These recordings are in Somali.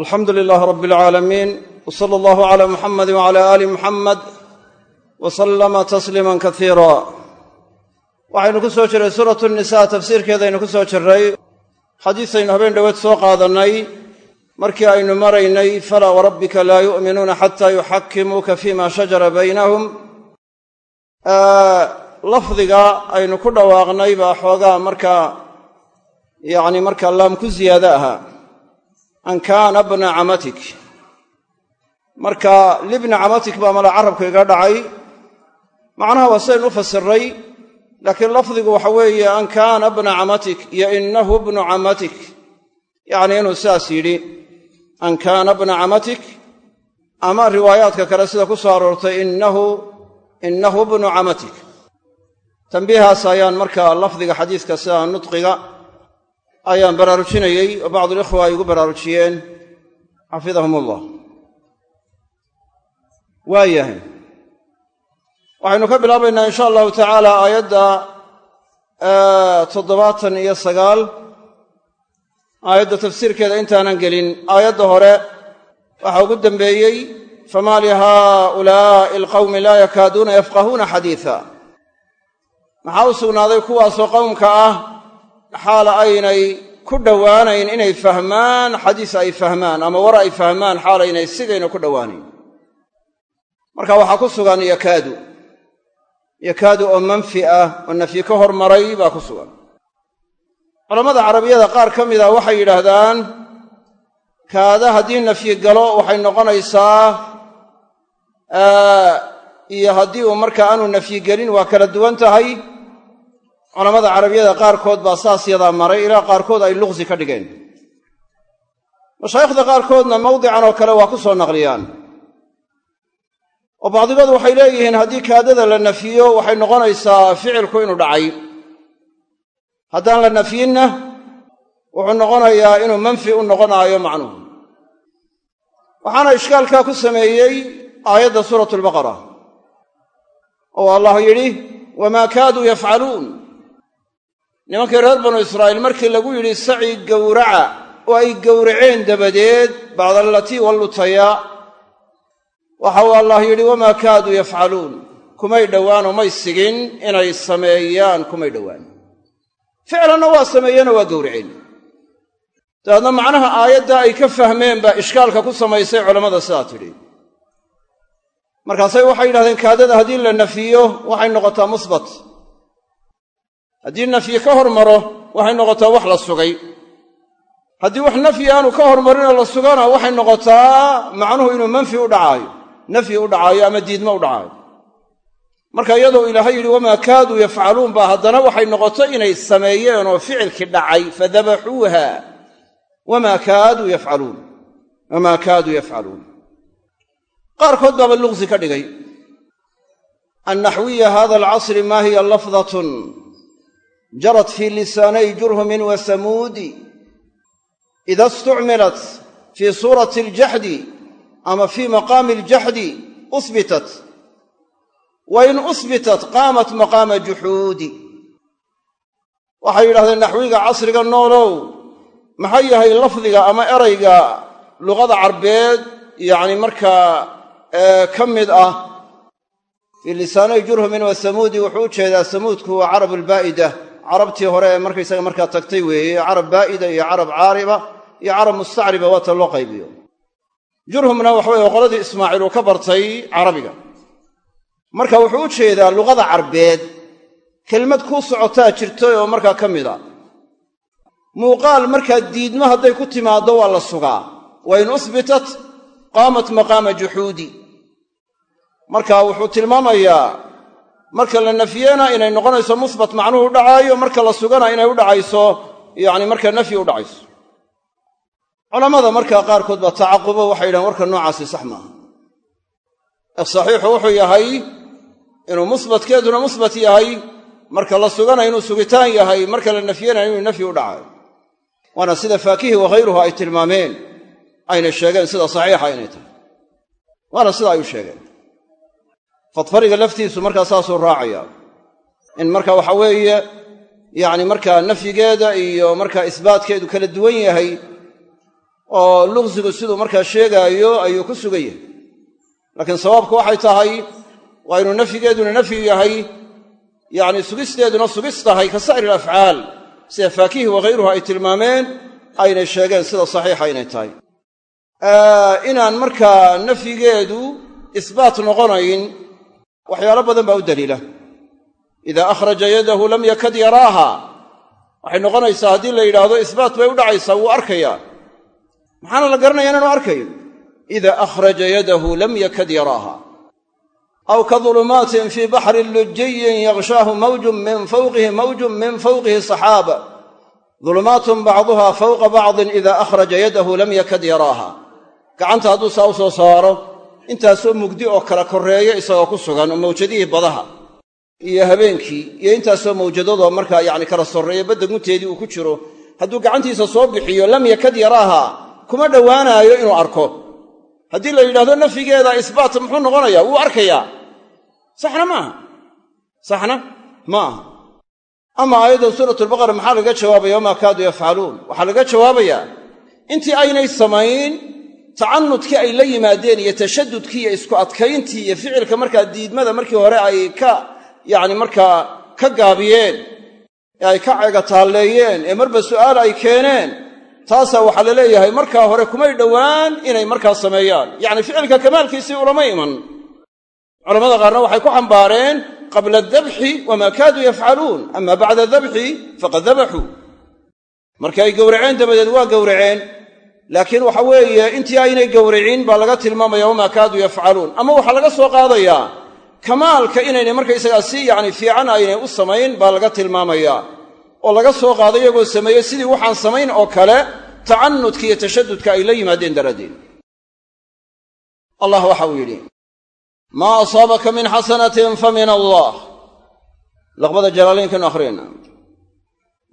alxamdu lilaahi rabbi alcaalamiin w sala allahu calaa muxamadi wacala aali muxamed wa sallama tasliiman kasiira waxaynu ku soo jirray suuratu nisaa tafsiirkeedaynu ku soo jirray xadiisaynu habeen dhoweed soo qaadannay. Markii aynu maraynay falaa warabbika laa yu'minuuna xataa yuxakkimuuka fima shajara baynahum. Lafdiga aynu ku dhawaaqnay baa xoogaa markaa yacni markaa laam ku ziyaado ahaa an kaana bna camatik. Marka libna camatik baa mala carabka iga dhacay. Macnaha waa sidaynu u fasirray laakiin lafdigu waxa weeye an kaana bna camatik iyo innahu bnu camatik. Yacni inuu sidaas yidhi an kaana bna camatik. Ama riwaayaadka kale sida ku soo aroortay innahu bnu camatik. Tambiihaas ayaan markaa lafdiga xadiiska sida nudqiga ayaan baraarujinayey oo bacdulikhwa ay igu baraarujiyeen. Xafidahum allah waayahay. Waxaynu ka bilaabaynaa insha allahu tacaala aayadda toddobaatan iyo sagaal. Aayadda tafsiirkeeda intaanan gelin. Aayadda hore waxaa ugu dambeeyey fama lihaa'ulaa'i alqawmi laa yakaaduuna yafqahuuna xadiisa maxaa u sugnaaday kuwaasoo qowmka ah xaala aynay ku dhowaanayn inay fahmaan xadiis ay fahmaan ama war ay fahmaan xaalaynay sigayna ku dhowaanayn. Marka waxaa ku sugan yakaadu. Yakaadu oo manfi ah oo nafyi ka hormaray baa ku sugan. Culammada carabiyada qaar ka mida waxay yidhaahdaan kaada haddii nafyi galo waxay noqonaysaa iyo haddii uu markaa aanu nafyi gelin waa kala duwan tahay culamada carabiyada qaarkood baa saas yadaa maray ilaa qaarkood ay luqsi ka dhigeen. Mashaayikhda qaarkoodna mawdican oo kale waa ku soo naqliyaan. Oo bacdigood waxay leeyihiin haddii kaadada la nafiyo waxay noqonaysaa ficilku inuu dhacay. Haddaan la nafyinna wuxuu noqonayaa inuu manfi u noqonaayo macnuhu. Waxaana ishkaalkaa ku sameeyey aayadda suuratu albaqara oo allah yidhi wamaa kaaduu yafcaluun nimankii reer banu israa'iil markii lagu yidhi sacii gowraca oo ay gowraceen dabadeed bacdallatii wallutaya waxa uu allah yidhi wamaa kaaduu yafcaluun. Kumay dhowaanoo may sigin inay sameeyaan kumay dhowaan. Ficlanna waa sameeyeenoo waa gowraceen. Dabeedna macnaha aayadda ay ka fahmeen baa ishkaalka ku samaysay culammada sidaa tidhi. Markaasay waxay yidhahdeen kaadada haddii la nafiyo waxay noqotaa musbat haddii nafyi ka hormaro waxay noqotaa wax la sugay. Haddii wax nafyi aanu ka hormarinoo la sugana waxay noqotaa macnuhu inuu manfi u dhacaayo nafyi u dhacaayo ama diidmo u dhacaayo. Marka iyadoo ilaahay yidhi wamaa kaaduu yafcaluun baa haddana waxay noqoto inay sameeyeen oo ficilkii dhacay fadabaxuuha. Wamaa kaaduu yafcaluun. Wamaa kaaduu yafcaluun. Qaarkood baaba luqsi ka dhigay. Annaxwiya hada alcasri maa hiya lafdatun jarat fii lisaanay jurhumin wa samuudi. Ida istucmilat fii suurati aljaxdi ama fii maqaami aljaxdi usbitat. Wa in usbitat qaamat maqaama juxuudi waxay yidhahdeen naxwiga casriga noolow maxay yahay lafdiga ama erayga luqada carbeed yacni markaa ka mid ah? Fii lisaanay jurhumin wa samuudi wuxuu u jeedaa samuudku waa carab albaa'ida carabtii hore ee markaysaga markaa tagtay weeye carab baa'ida iyo carab caariba iyo carab mustacriba waata loo qaybiyo. Jurhumna waxa weye qoladii ismaaciil uu ka bartay carabiga. Marka wuxuu u jeedaa luqada carbeed kelmad kuu socotaa jirtay oo markaa ka mid a. Muuqaal markaa diidmo hadday ku timaaddo waa la sugaa. Wa in usbitat qaamat maqaama juxuudi marka wuxuu tilmaamayaa marka la nafiyena inay noqonayso musbat macnuhu dhacaayo marka la sugana inay u dhacayso yacni marka nafyi u dhacayso. Culammada markaa qaarkood baa tacaqubo waxay yidhahen warka noocaasi sax maaha. Saxiixu wuxuu yahay inuu musbatkeeduna musbat yahay marka la sugana inuu sugitaan yahay marka la nafyena inuu nafyi u dhacayo waana sida faakihi wakhayruhu ay tilmaameen aynay sheegeen sida saxiixa inay tahay. Waana sida ay u sheegeen fadfariga laftiisu markaa saasuu raacaya. In marka waxa weeye yacni markaa nafyigeeda iyo markaa isbaatkeedu kala duwan yahay oo luqsigu siduu markaa sheegaayo ayuu ku sugan yahay. Laakiin sawaabku waxay tahay waa inuu nafyigeeduna nafyu yahay yacni sugisteeduna sugis tahay ka sa'ir alafcaal sida faakihi waghayruhu ay tilmaameen aynay sheegeen sida saxiixa inay tahay. Inaan markaa nafyigeedu isbaat noqonayn waxyaalo badan baa u daliila. Idaa akhraja yadahu lam yakad yaraaha. Waxay noqonaysaa haddii la yidhaahdo isbaat bay u dhacaysaa wuu arkayaa. Maxaana la garanaya inaanu arkayn? Idaa akhraja yadahu lam yakad yaraaha. Aw ka dulumaatin fii baxrin lujiyin yaghshaahu mawjun min fawqihi mawjun min fawqihi saxaaba. Dulumaatun bacduha fawqa bacdin idaa akhraja yadahu lam yakad yaraaha. Gacanta hadduu saa u soo saaro intaasoo mugdi oo kala korreeya isagoo ku sugan oo mawjadihii badaha. Iyo habeenkii iyo intaasoo mawjadadoo markaa yacni kala sorreeya badda gunteedii uu ku jiro. Hadduu gacantiisa soo bixiyo lam yakad yaraaha kuma dhowaanaayo inuu arko. Haddii la yidhahdo nafyigeeda isbaat muxuu noqonayaa wuu arkayaa. Saxna maaha saxna ma aha. Ama aayadda suuratulbaqara maxaa laga jawaabaya wamaa kaaduu yafcaluun waxaa laga jawaabayaa intii aynay samayn tacanudkii ay la yimaadeen iyo tashadudkii iyo isku adkayntii iyo ficilka markaa diidmada markii hore ay ka yacni markaa ka gaabiyeen ee ay ka ceegataalleeyeen ee marba su'aal ay keeneen taasaa waxaa la leeyahay markaa hore kumay dhowaan inay markaa sameeyaan. Yacni ficilka kamaalkiisii ulama iman. Culamada qaarna waxay ku xambaareen qabla adabxi wamaa kaaduu yafcaluun ama bacda dabxi faqad dabaxuu. Markii ay gowraceen dabadeed waa gowraceen laakiin waxa weeye intii aynay gowracin baa laga tilmaamaya wamaa kaaduu yafcaluun. Ama waxaa laga soo qaadayaa kamaalka inaynay markaysagaa si yacni fiican aynay u samayn baa laga tilmaamayaa oo laga soo qaado iyagoo sameeye sidii waxaan samayn oo kale tacanudka iyo tashadudka ay la yimaadeen daraaddeed. Allah waxa uu yidhi maa asaabaka min xasanatin fa min allah. Laqbada jalaalaynkaenu akhriyayna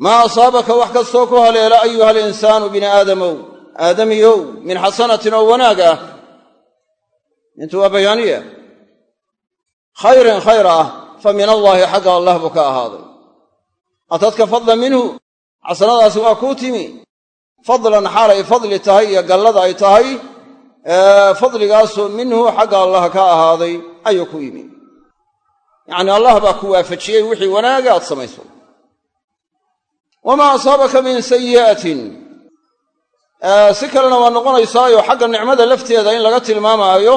maa asaabaka wax kastoo ku haleela ayuha alinsaanu bini aadamow aadamiyow min xasanatin oo wanaag ah. Intu waa bayaaniya khayrin khayr ah fa min allaahi xagga allah buu ka ahaaday. Atadka fadlan minhu xasanadaasi waa kuu timi. Fadlan xaalay fadli tahay iyo gallada ay tahay fadligaasoo minhu xagga allah ka ahaaday ayuu ku yimi. Yacnii allah baa ku waafajiyey wixii wanaaga aad samayso. Wamaa asaabaka min sayi'atin si kalena waa noqonaysaayo xagga nicmada lafteeda in laga tilmaamaayo.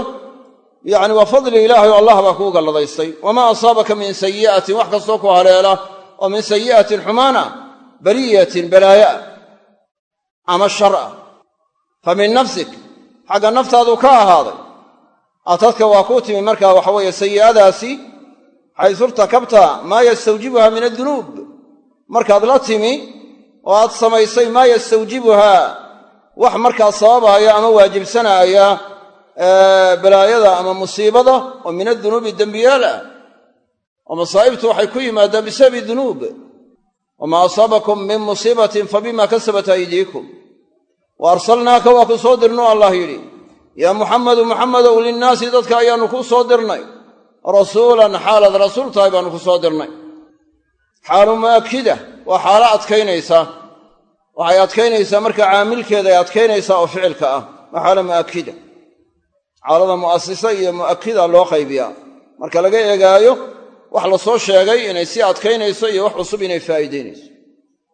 Yacni waa fadli ilaahay oo allah baa kuu galladaystay. Wamaa asaabaka min sayi'atin wax kastoo ku haleela oo min sayi'atin xumaana baliyatin balaaya ama shar ah fa min nafsik xagga naftaadu ka ahaaday. Atadka waa kuu timi markaa waxa weeye sayi'adaasi xaysu irtakabta maa yastawjibuha min addunuub. Markaad la timi oo aad samaysay maa yastawjibuhaa wax markaa sababaaya ama waajibsanaaya balaayada ama musiibada oo min adunuubi dembiyaal ah. Oo masaa'ibtu waxay ku yimaadaan bisababi dunuub. Wamaa asaabakum min musiibatin fa bima kasabat aydiikum. Wa arsalnaaka waa ku soo dirno allah yidhi. Yaa muxamadu muxamadow linnaasi dadka ayaannu ku soo dirnay. Rasuulan xaalaad rasuul tahay baannu ku soo dirnay. Xaalu mu'akida waa xaalo adkaynaysa waxay adkaynaysaa marka caamilkeeda ay adkaynaysaa oo ficilka ah. Waa xaalo mu'akida xaalada mu'asisa iyo mu'akida loo qaybiyaa. Marka laga eegaayo wax la soo sheegay inay sii adkaynayso iyo wax cusub inay faa'iidaynayso.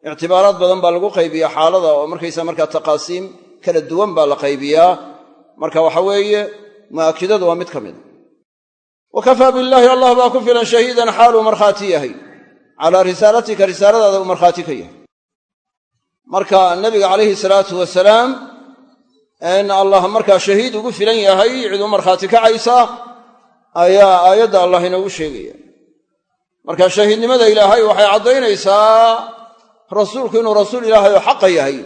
Ictibaaraad badan baa lagu qaybiyaa xaalada oo markaysa markaa taqaasiim kala duwan baa la qaybiyaa. Marka waxa weeye mu'akidadu waa mid ka mida wa kafaa billaahi allah baa ku filan shahiidan xaaluu markhaati yahay. Calaa risaalatika risaaladaada uu markhaati ka yahay marka nabiga calayhi salaatu wasalaam in allah markaa shahiid ugu filan yahay cid u markhaati kacaysa ayaa aayadda allah inoogu sheegaya. Marka shahiidnimada ilaahay waxay caddaynaysaa rasuulku inuu rasuul ilaahay oo xaqa yahay.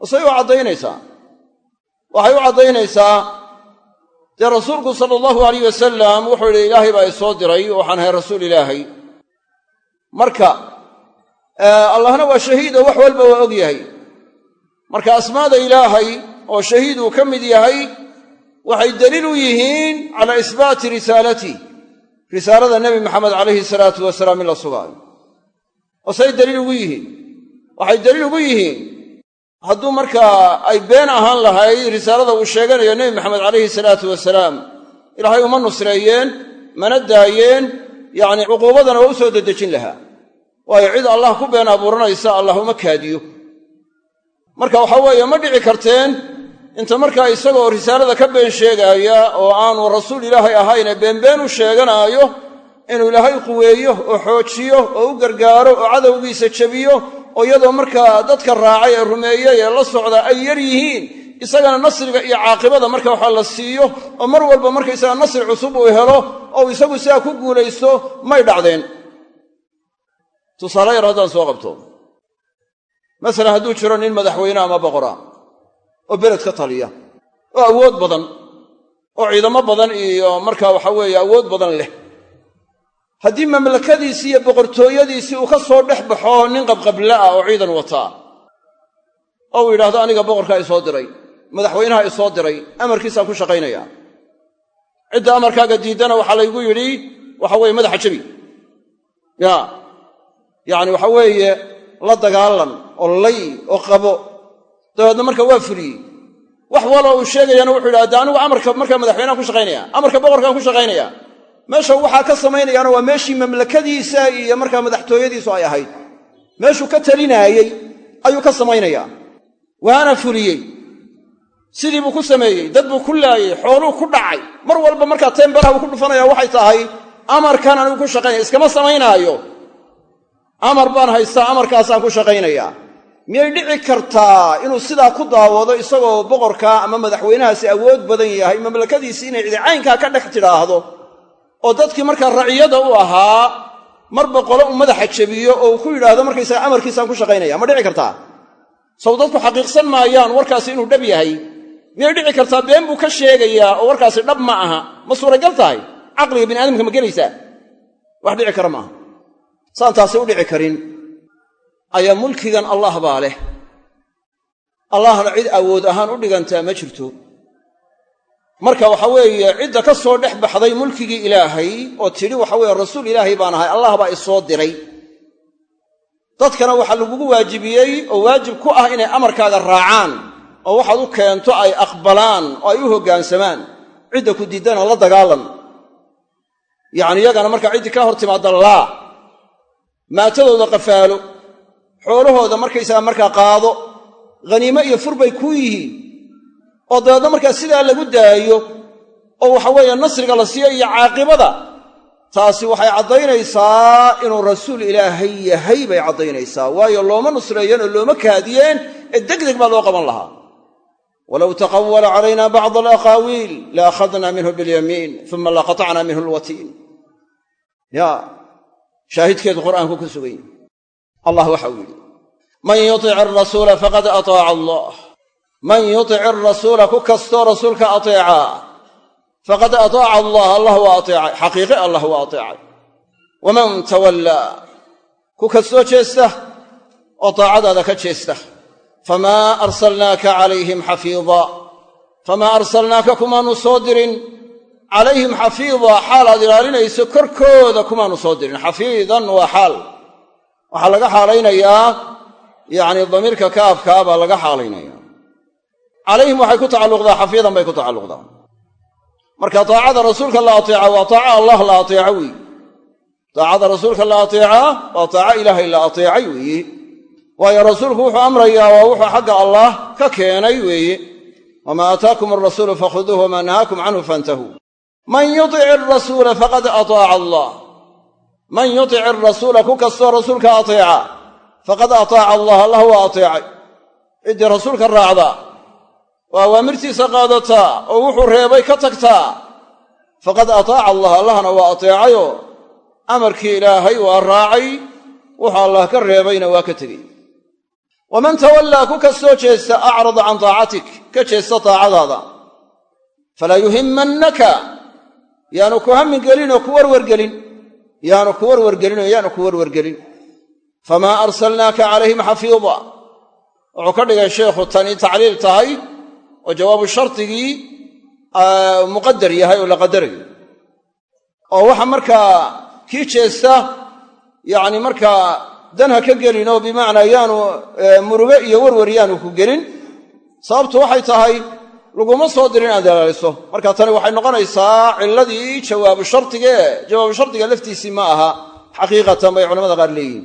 Wasay u caddaynaysaa. Waxay u caddaynaysaa dee rasuulku sala allahu alayh wasalam wuxuu yidhi ilaahay baa isoo diray waxaan ahay rasuul ilaahay. Marka allahna waa shahiid oo wax walba waa og yahay. Marka asmaada ilaahay oo shahiid uu ka mid yahay waxay daliil u yihiin calaa isbaati risaalati risaalada nebi maxamed calayhi salaatu wasalaam in la sugaayo oo daliil ugu yihiin. Waxay daliil ugu yihiin hadduu markaa ay been ahaan lahay risaalada uu sheeganayo nebi maxamed calayhi salaatu wasalaam ilaahay uma nusreeyeen mana daayeen yacni cuquubadana waa u soo dedejin lahaa waayo cid allah ku been abuuranaysa allah uma kaadiyo. Marka waxaa weeye ma dhici karteen inta markaa isagoo risaalada ka been sheegaaya oo aanu rasuul ilaahay ahayne beenbeen u sheeganaayo inuu ilaahay quweeyo oo xoojiyo oo u gargaaro oo cadowgiisa jebiyo oo iyadoo markaa dadka raacay ee rumeeyey ee la socda ay yar yihiin isagana nasriga iyo caaqibada marka waxaa la siiyo oo mar walba markaysaga nasri cusub uu helo oo isagu sidaa ku guulaysto may dhacdeen tusaale yar haddaan soo qabto. Masalan hadduu jiro nin madaxweyne ama boqora oo beled ka taliya oo awood badan oo ciidamo badan iyo markaa waxa weeye awood badan leh. Haddii mamlakadiisii iyo boqortooyadiisii uu ka soo dhex baxo nin qabqabla ah oo ciidan wataa oo uu yidhaahdo aniga boqorkaa isoo diray madaxweynaha isoo diray amarkiisaan ku shaqaynaya. Cidda amarkaaga diiddana waxaa laygu yidhi waxa weeye madaxa jebi ya yacni waxa weeye la dagaalan oo lay oo qabo. Dabeedna marka waa fuliyey wax walo uu sheegayana wuxuu yidhahda anigu amarka markaa madaxweynahan ku shaqaynaya amarka boqorkaan ku shaqaynaya meesha waxaa ka samaynayaana waa meeshii mamlakadiisa iyo markaa madaxtooyadiisu ay ahayd. Meeshuu ka talinaayey ayuu ka samaynayaa. Waana fuliyey sidii buu ku sameeyey dad buu ku laayey xooluu ku dhacay. Mar walba markaa teembaraha uu ku dhufanaya waxay tahay amarkan anigu ku shaqaynaya iskama samaynaayo amar baan haystaa amarkaasaan ku shaqaynayaa miyay dhici kartaa inuu sidaa ku daawado isagoo boqorkaa ama madaxweynahaasi awood badan yahay mamlakadiisii inay cidicaynkaa ka dhex tidhaahdo oo dadkii markaa raciyada u ahaa marba qole uu madaxa jebiyo oo uu ku yidhaahdo markaysaga amarkiisaan ku shaqaynaya. Ma dhici kartaa? Saw dadku xaqiiqsan maayaan warkaasi inuu dhab yahay. Miyay dhici kartaa? Been buu ka sheegayaa oo warkaasi dhab ma aha. Ma suuragal tahay? Caqliga bini aadamka ma gelaysaa? Wax dhici kara maaha saan taasi u dhici karin ayaa mulkigan allah baa leh. Allahna cid awood ahaan u dhigantaa ma jirto. Marka waxa weeye cidda ka soo dhex baxday mulkigii ilaahay oo tidhi waxa weeye rasuul ilaahay baan ahay allah baa isoo diray. Dadkana waxaa lagugu waajibiyey oo waajib ku ah inay amarkaaga raacaan oo waxaad u keento ay aqbalaan oo ay u hoggaansamaan cidda ku diiddana la dagaalan yacni iyagana markaa ciddii ka hor timaadda laa maatadooda qafaalo xoolahooda markaysaga markaa qaado khaniimo iyo fur bay kuu yihiin. Oo dabeedna markaa sidaa lagu daayo oo waxa weeye nasriga la siiyo iyo caaqibada taasi waxay caddaynaysaa inuu rasuul ilaahay yahay bay caddaynaysaa. Waayo looma nusreeyeen oo looma kaadiyeen ee degdeg baa loo qaban lahaa. Walow taqawala calayna bacd alaqaawiil la akhadna minhu bilyamiin uma laqatacna minhu alwatiin. Ya shaahidkeedu qur'aanku ku sugan yahy allah waxa uu yidhi man yutic arasuula faqad ataaca allah. Man yutic arasuula ku kastoo rasuulka ateecaa faqad ataaca allah allah waa ateecay. Xaqiiqe allah waa ateecay. Waman tawallaa ku kastoo jeesta oo daacadaada ka jeesta. Famaa arsalnaaka calayhim xafiida famaa arsalnaaka kumaanu soo dirin calayhim xafiida xaal aad ilaalinayso korkooda kumaanu soo dirin. Xafiidan waa xaal. Waxaa laga xaalaynayaa yacni damiirka kaafkaa baa laga xaalaynaya calayhim waxay ku tacalluqdaa xafiidan bay ku tacalluqdaa marka daacada rasuulka la ateeca waa taaca allah la ateeco weeye daacada rasuulka la ateecaa waa taaco ilaahay la ateecay weeye waayo rasuulku wuxuu amrayaa waa wuxuu xagga allah ka keenay weeye wamaa aataakum alrasuulu fakhuduuh wamaa nahaakum canhu fantahuu man yutic arasuula faqad ataaca allah. Man yutic arasuula ku kastoo rasuulka ateeca. Faqad ataaca allah allah waa ateecay. Ciddii rasuulka raacdaa oo awaamirtiisa qaadataa oo wuxuu reebay ka tagtaa. Faqad ataaca allah allahna waa ateecayoo. Amarkii ilaahay waa raacay wuxuu allah ka reebayna waa ka tegey. Waman tawallaa ku kastoo jeesta acrada can taacatik ka jeesta taacadaada yaanu ku hammin gelinoo ku warwargelin yaanu ku warwargelinoo yaanu ku warwargelin famaa arsalnaaka calayhim xafiida wuxuu ka dhigay sheikhu tani tacliil tahay oo jawaabu shardigii muqadar yahay oo la qadarayo. Oo waxa markaa kii jeesta yacni markaa dan ha ka gelin oo bimacnaa yaanu muruge iyo werwer yaanu ku gelin. Sababtu waxay tahay laguma soo dirin inaad ilaaliso. Marka tani waxay noqonaysaa cilladii jawaabu shardigee jawaabu shardiga laftiisii ma aha xaqiiqatan bay culamada qaar leeyihiin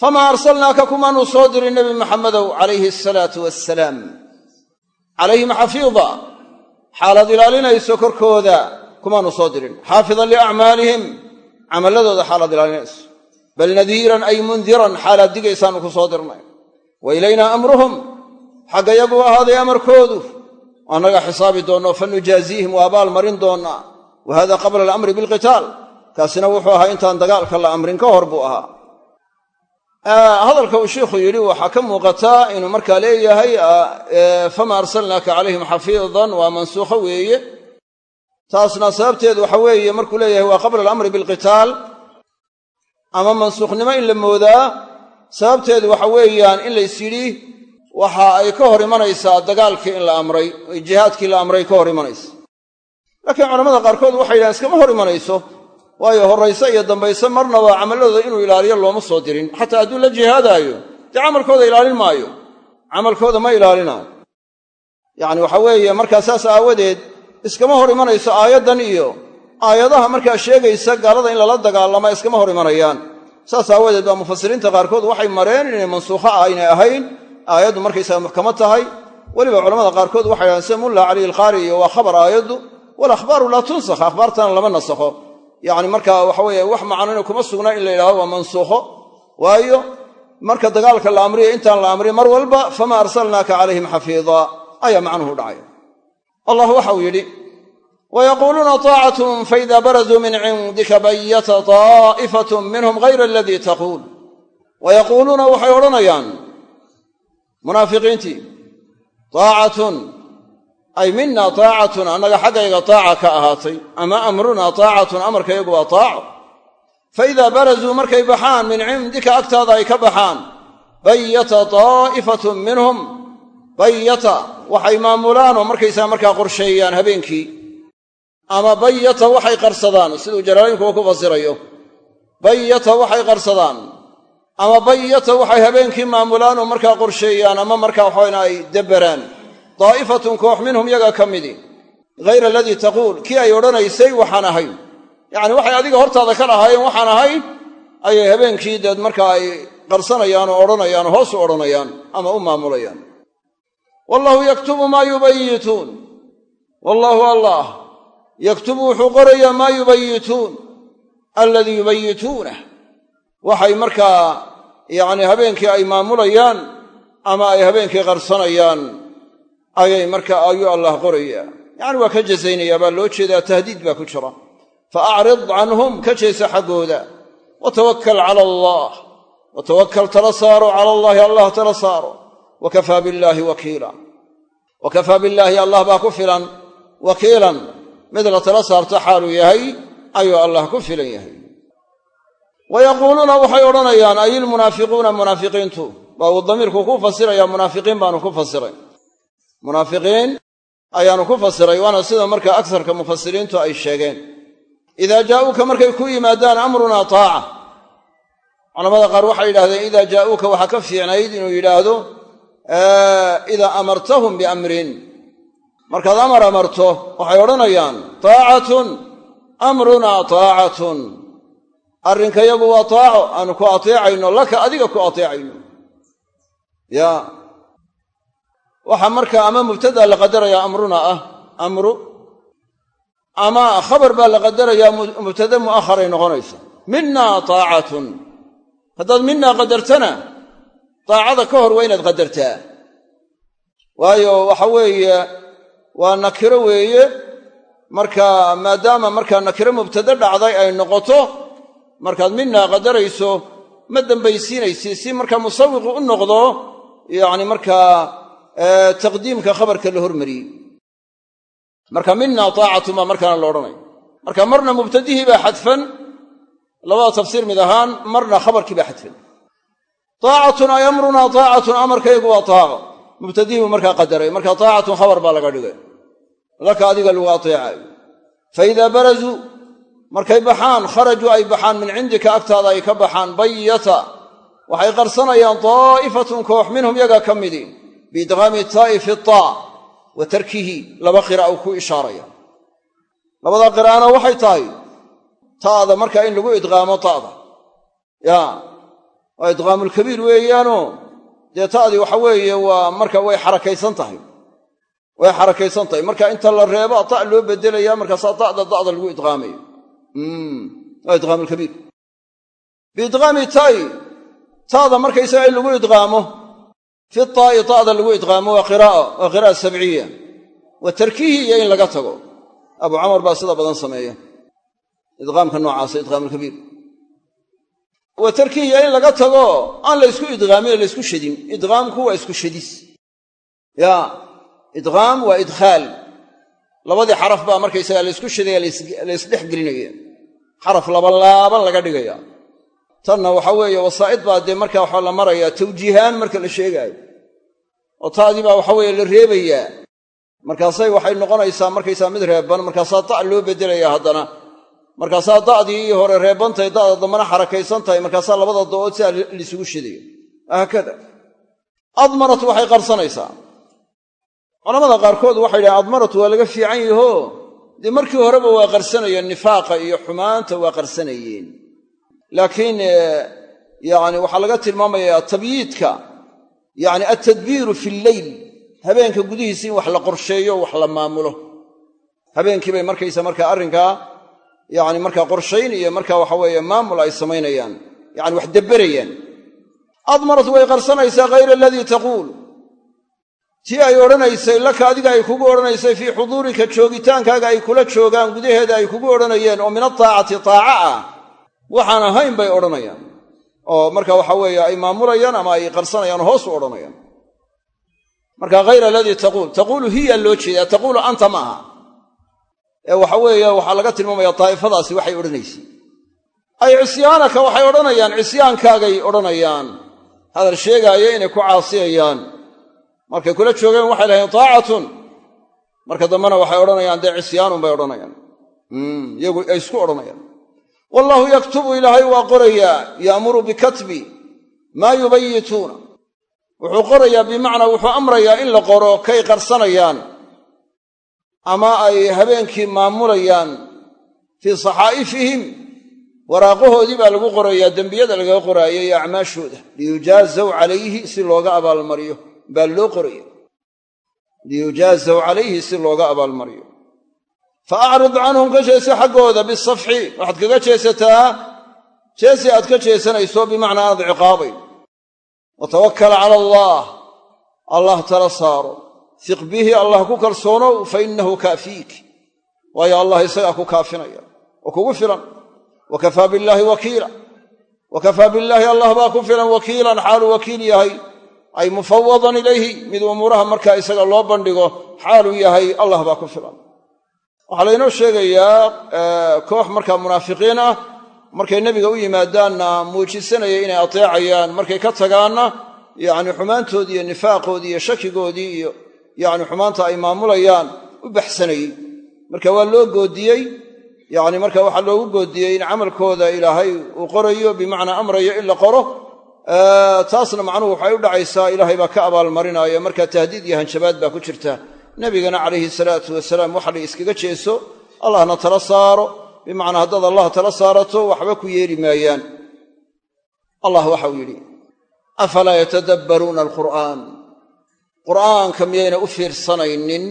famaa arsalnaaka kumaanu soo dirin nebi maxamedow calayhi asalaatu wassalaam. Calayhim xafiida xaalaad ilaalinayso korkooda kumaanu soo dirin. Xaafidan liacmaalihim. Camalladooda xaalaad ilaalinayso. Bal nadiiran ay mundiran xaalaad digaysaanu ku soo dirnay. Wa ilaynaa amruhum xagga yagu ahaaday amarkoodu. Annaga xisaabi doonno fa nujaaziihim waa abaal marin doonnaa wa hada qabla alamri bilqitaal. Kaasina wuxuu ahaa intaan dagaalka la amrin ka hor buu ahaa. Hadalka uu sheikhu yidhi waxaa ka muuqataa inuu markaa leeyahay fama arsalnaaka calayhim xafiidan waa mansuukho weeye. Taasna sababteedu waxa weeye markuu leeyahay waa qabla alamri bilqitaal. Ama mansuukhnimo in la moodaa. Sababteedu waxa weeyaan in lays yidhi waxa ay ka hor imanaysaa dagaalkii in la amray jihaadkii la amray ka hor imanaysa. Laakiin culamada qaarkood waxay yidhahan iskama hor imanayso. Waayo horrayse iyo dambayse marnaba camalladooda inuu ilaaliyo looma soo dirin. Xataa hadduu la jihaadaayo dee camalkooda ilaalin maayo. Camalkooda ma ilaalinaayo. Yacni waxa weeye markaa saas aawadeed iskama hor imanayso aayaddan iyo aayadaha markaa sheegaysa gaalada in lala dagaalama iskama hor imanayaan. Saas aawadeed baa mufasiriinta qaarkood waxay mareen inay mansuukho aynay ahayn aayaddu markaysaga muxkamo tahay weliba culamada qaarkood waxay dhahaan sida mulla cali ilqaari iyo waa khabar aayaddu walakhbaaru laa tunsakh. Akhbaartana lama nasakho. Yacni marka waxa weeye wax macnona kuma sugnaa in la yidhahdo waa mansuukho waayo marka dagaalka la amriyo intaan la amrin mar walba famaa arsalnaaka calayhim xafiida ayaa macnuhu dhacay. Allah waxau yidhi wayaquuluuna taacatun faida barazuu min cindika bayata taa'ifatun minhum hayra aladii taquul. Wayaquuluuna waxay odhanayaan munaafiqiintii taacatun ay mina taacatun annaga xaggayga taaca ka ahaatay ama amrunaa taacatun amarkayagu waa taaco fa idaa barazuu markay baxaan min cindika agtaada ay ka baxaan. Bayata taa'ifatun minhum bayata waxay maamulaanoo markaysaa markaa qorsheeyaan habeenkii. Ama bayata waxay qarsadaan siduu jalaalaynkuwa ku fasirayo. Bayata waxay qarsadaan ama bayata waxay habeenkii maamulaanoo markaa qorsheeyaan ama markaa waxayn ay dabberaan daa'ifatun koox minhum yaga ka midi. Hayra aladii taquul kii ay odhanaysay waxaan ahayn yacni waxay adiga hortaada ka lahaayeen waxaan ahayn ayay habeenkii deed markaa ay qarsanayaan oo odhanayaan oo hoos u odhanayaan ama u maamulayaan. Wallahu yaktubu maa yubayituun. Wallaahu allah yaktubu wuxuu qorayaa maa yubayituun. Alladii yubayituunah waxay markaa yacni habeenkii ay maamulayaan ama ay habeenkii qarsanayaan ayay markaa ayuu allah qorayaa yacni waa ka jasaynayaa baa loo jeedaa tahdiid baa ku jira. Fa acrid canhum ka jeesa xaggooda. Wa tawakkal cala allah. Wa tawakkal tala saaro cala allaahi allah tala saaro. Wa kafaa billaahi wakiila. Wa kafaa billaahi allah baa ku filan. Wakiilan mid la tala saarto xaaluu yahay ayuu allah ku filan yahay wa yaquuluuna waxay odhanayaan ay ilmunaafiquuna munaafiqiintu? Baa uu damiirku ku fasirayaa munaafiqiin baanu ku fasiray. Munaafiqiin ayaanu ku fasiray waana sida markaa agsarka mufasiriintu ay sheegeen. Idaa jaa'uuka markay ku yimaadaan amrunaa taaca. Culamada qaar waxay yidhahdeen idaa jaa'uuka waxaa ka fiicnayd inuu yidhaahdo idaa amartahum biamrin. Markaad amar amarto waxay odhanayaan taacatun amrunaa taacatun arrinkayagu waa taaco aanu ku ateecayno laka adiga ku ateecayno. Ya. Waxaa markaa ama mubtadaa la qadarayaa amrunaa ah amru. Ama khabar baa la qadarayaa mubtada mu'aharay noqonaysa. Minaa taacatun. Haddaad minaa qadartana taacada ka hor waa inaad qadartaa. Waayo waxa weeye waa nakiro weeye. Marka maadaama markaa nakiro mubtado dhacday ay noqoto markaad minaa qadarayso ma dambaysiinaysid si markaa musawiqu u noqdo yacni markaa taqdiimka khabarka la hormariyey. Marka minaa taacatun baa markaana la odhanaya marka marna mubtadihii baa xadfan labada tafsiir mid ahaan marna khabarkii baa xadfan. Taacatun ay amrunaa taacatun amarkaygu waa taaco. Mubtadihii buu markaa qadaray marka taacatun khabar baa laga dhigay. Laka adiga lagu ateecaayo. Fa idaa barazuu markay baxaan kharajuu ay baxaan min cindika agtaada ay ka baxaan bayata. Waxay qarsanayaan daa'ifatun koox minhum yaga ka midi. Biidqaami taa'i fi taa wa tarkihi laba qira uu ku ishaaraya. Labada qiraa'ana waxay tahay ta'da markaa in lagu idqaamo ta'da yaa waa idqaamulkabiir weeyaanoo dee ta'dii waxa weeye waa marka way xarakaysan tahay. Way xarakaysan tahay. Marka inta la reebo ta' loo bedelaya markaasaa ta'da da'da lagu idqaamayo waa idqaamulkabiir biidqaami taa'i ta'da markaysaga in lagu idqaamo. Fi taa'i ta'da lagu idqaamo waa qiraa'a waa qiraa'a sabciya. Wa tarkihi iyo in laga tago. Abu camar baa sida badan sameeya. Idqaamka noocaasa idqaamulkabiir wa tarkihi iyo in laga tago aan la ysku idqaamin laysku shadin. Idqaamku waa isku shadis. Ya idqaam waa idkhaal labadii xaraf baa markaysaga laysku shadaya laysdhex gelinaya xaraf labalaaban laga dhigaya. Tanna waxa weeye wasaa'id baa dee marka waxa la marayaa tawjiihaan marka la sheegaayo. Oo taadii baa waxa weeye la reebayaa markaasay waxay noqonaysaa markaysaa mid reeban markaasaa da' loo beddelaya haddana. Markaasaa da'dii hore reebantahay da'da dambana xarakaysan tahay markaasaa labada da'ood sidaa laysugu shidayo haakada admaratu waxay qarsanaysaa culamada qaarkood waxay yidhahen admaratu waa laga fiican yaho. Dee markii horeba waa qarsanayeen nifaaqa iyo xumaanta waa qarsanayeen laakiin yani waxaa laga tilmaamayaa tabyiidka yani altadbiiru fi lleyl habeenka gudihiisa in wax la qorsheeyo wax la maamulo. Habeenkii bay markaysa markaa arrinkaa yani markaa qorshayn iyo markaa waxa weeye maamul ay samaynayaan yani wax debberayaan admarat way qarsanaysaa hayra aladii taquul tii ay odhanaysay laka adiga ay kugu odhanaysay fii xuduurika joogitaankaaga ay kula joogaan gudaheeda ay kugu odhanayeen oo min ataacati taaca ah waxaan ahayn bay odhanayaan. Oo marka waxa weeye ay maamulayaan ama ay qarsanayaan hoos u odhanayaan. Marka hayra aladii taquul taquulu hiya loo jeedaa taquulu anta ma aha. Ee waxa weeye waxaa laga tilmaamaya daa'ifadaasi waxay odhanaysay. Ay cisyaanaka waxay odhanayaan cisyaankaagay odhanayaan. Hadal sheegaaya inay ku caasiyayaan markay kula joogeen waxay lahayn taacatun. Marka dambena waxay odhanayaan dee cisyaanun bay odhanayaan. Iyagu ay isku odhanayaan. Wallaahu yaktubu ilaahay waa qorayaa yaamuru bikatbi maa yubayituuna. Wuxuu qorayaa bimacnaa wuxuu amrayaa in la qoro kay qarsanayaan ama ay habeenkii maamulayaan fii saxaa'ifihim. Waraaqahoodii baa lagu qorayaa dembiyada lagaga qoraayo iyo acmaashooda. Liyujaazaw calayhi si looga abaalmariyo baa loo qoraya liyujaazaw calayhi si looga abaalmariyo. fa acrid canhum ka jeesa xaggooda bisafxi. waxaad kaga jeesataa jeesi aad ka jeesanayso bimacnaa aad ciqaabayn wa tawakkal cala allaah allah tala saaro. fiq bihi allah ku kalsoonow fa innahu kaafiik. waayo allah isagaa ku kaafinaya oo kugu filan. wa kafaa billaahi wakiila. wa kafaa billaahi allah baa ku filan wakiilan xaaluu wakiil yahay ay mufawadan ilayhi mid umuuraha markaa isaga loo bandhigo xaaluu yahay allah baa ku filan. Waxaa laynoo sheegayaa koox markaa munaafiqiin ah markay nebiga u yimaadaanna muujisanaya inay ateecayaan markay ka tagaanna yacni xumaantoodii iyo nifaaqoodii iyo shakigoodii iyo yacni xumaanta ay maamulayaan u baxsanayey. Marka waa loo goodiyey yacni marka waxaa loogu goodiyey in camalkooda ilaahay uu qorayo bimacnaa amrayo in la qoro taasna macnuhu waxay u dhacaysaa ilaahay baa ka abaalmarinaayo. Marka tahdiid iyo hanjabaad baa ku jirta. Nebigana calayhi salaatu wasalaam waxa la iskaga jeeso allahna tala saaro. Bimacnaa haddaad allah tala saarato waxba ku yeeli maayaan. Allah waxau yidhi afalaa yatadabbaruuna alqur'aan? Qur'aanka miyayna u fiirsanaynin?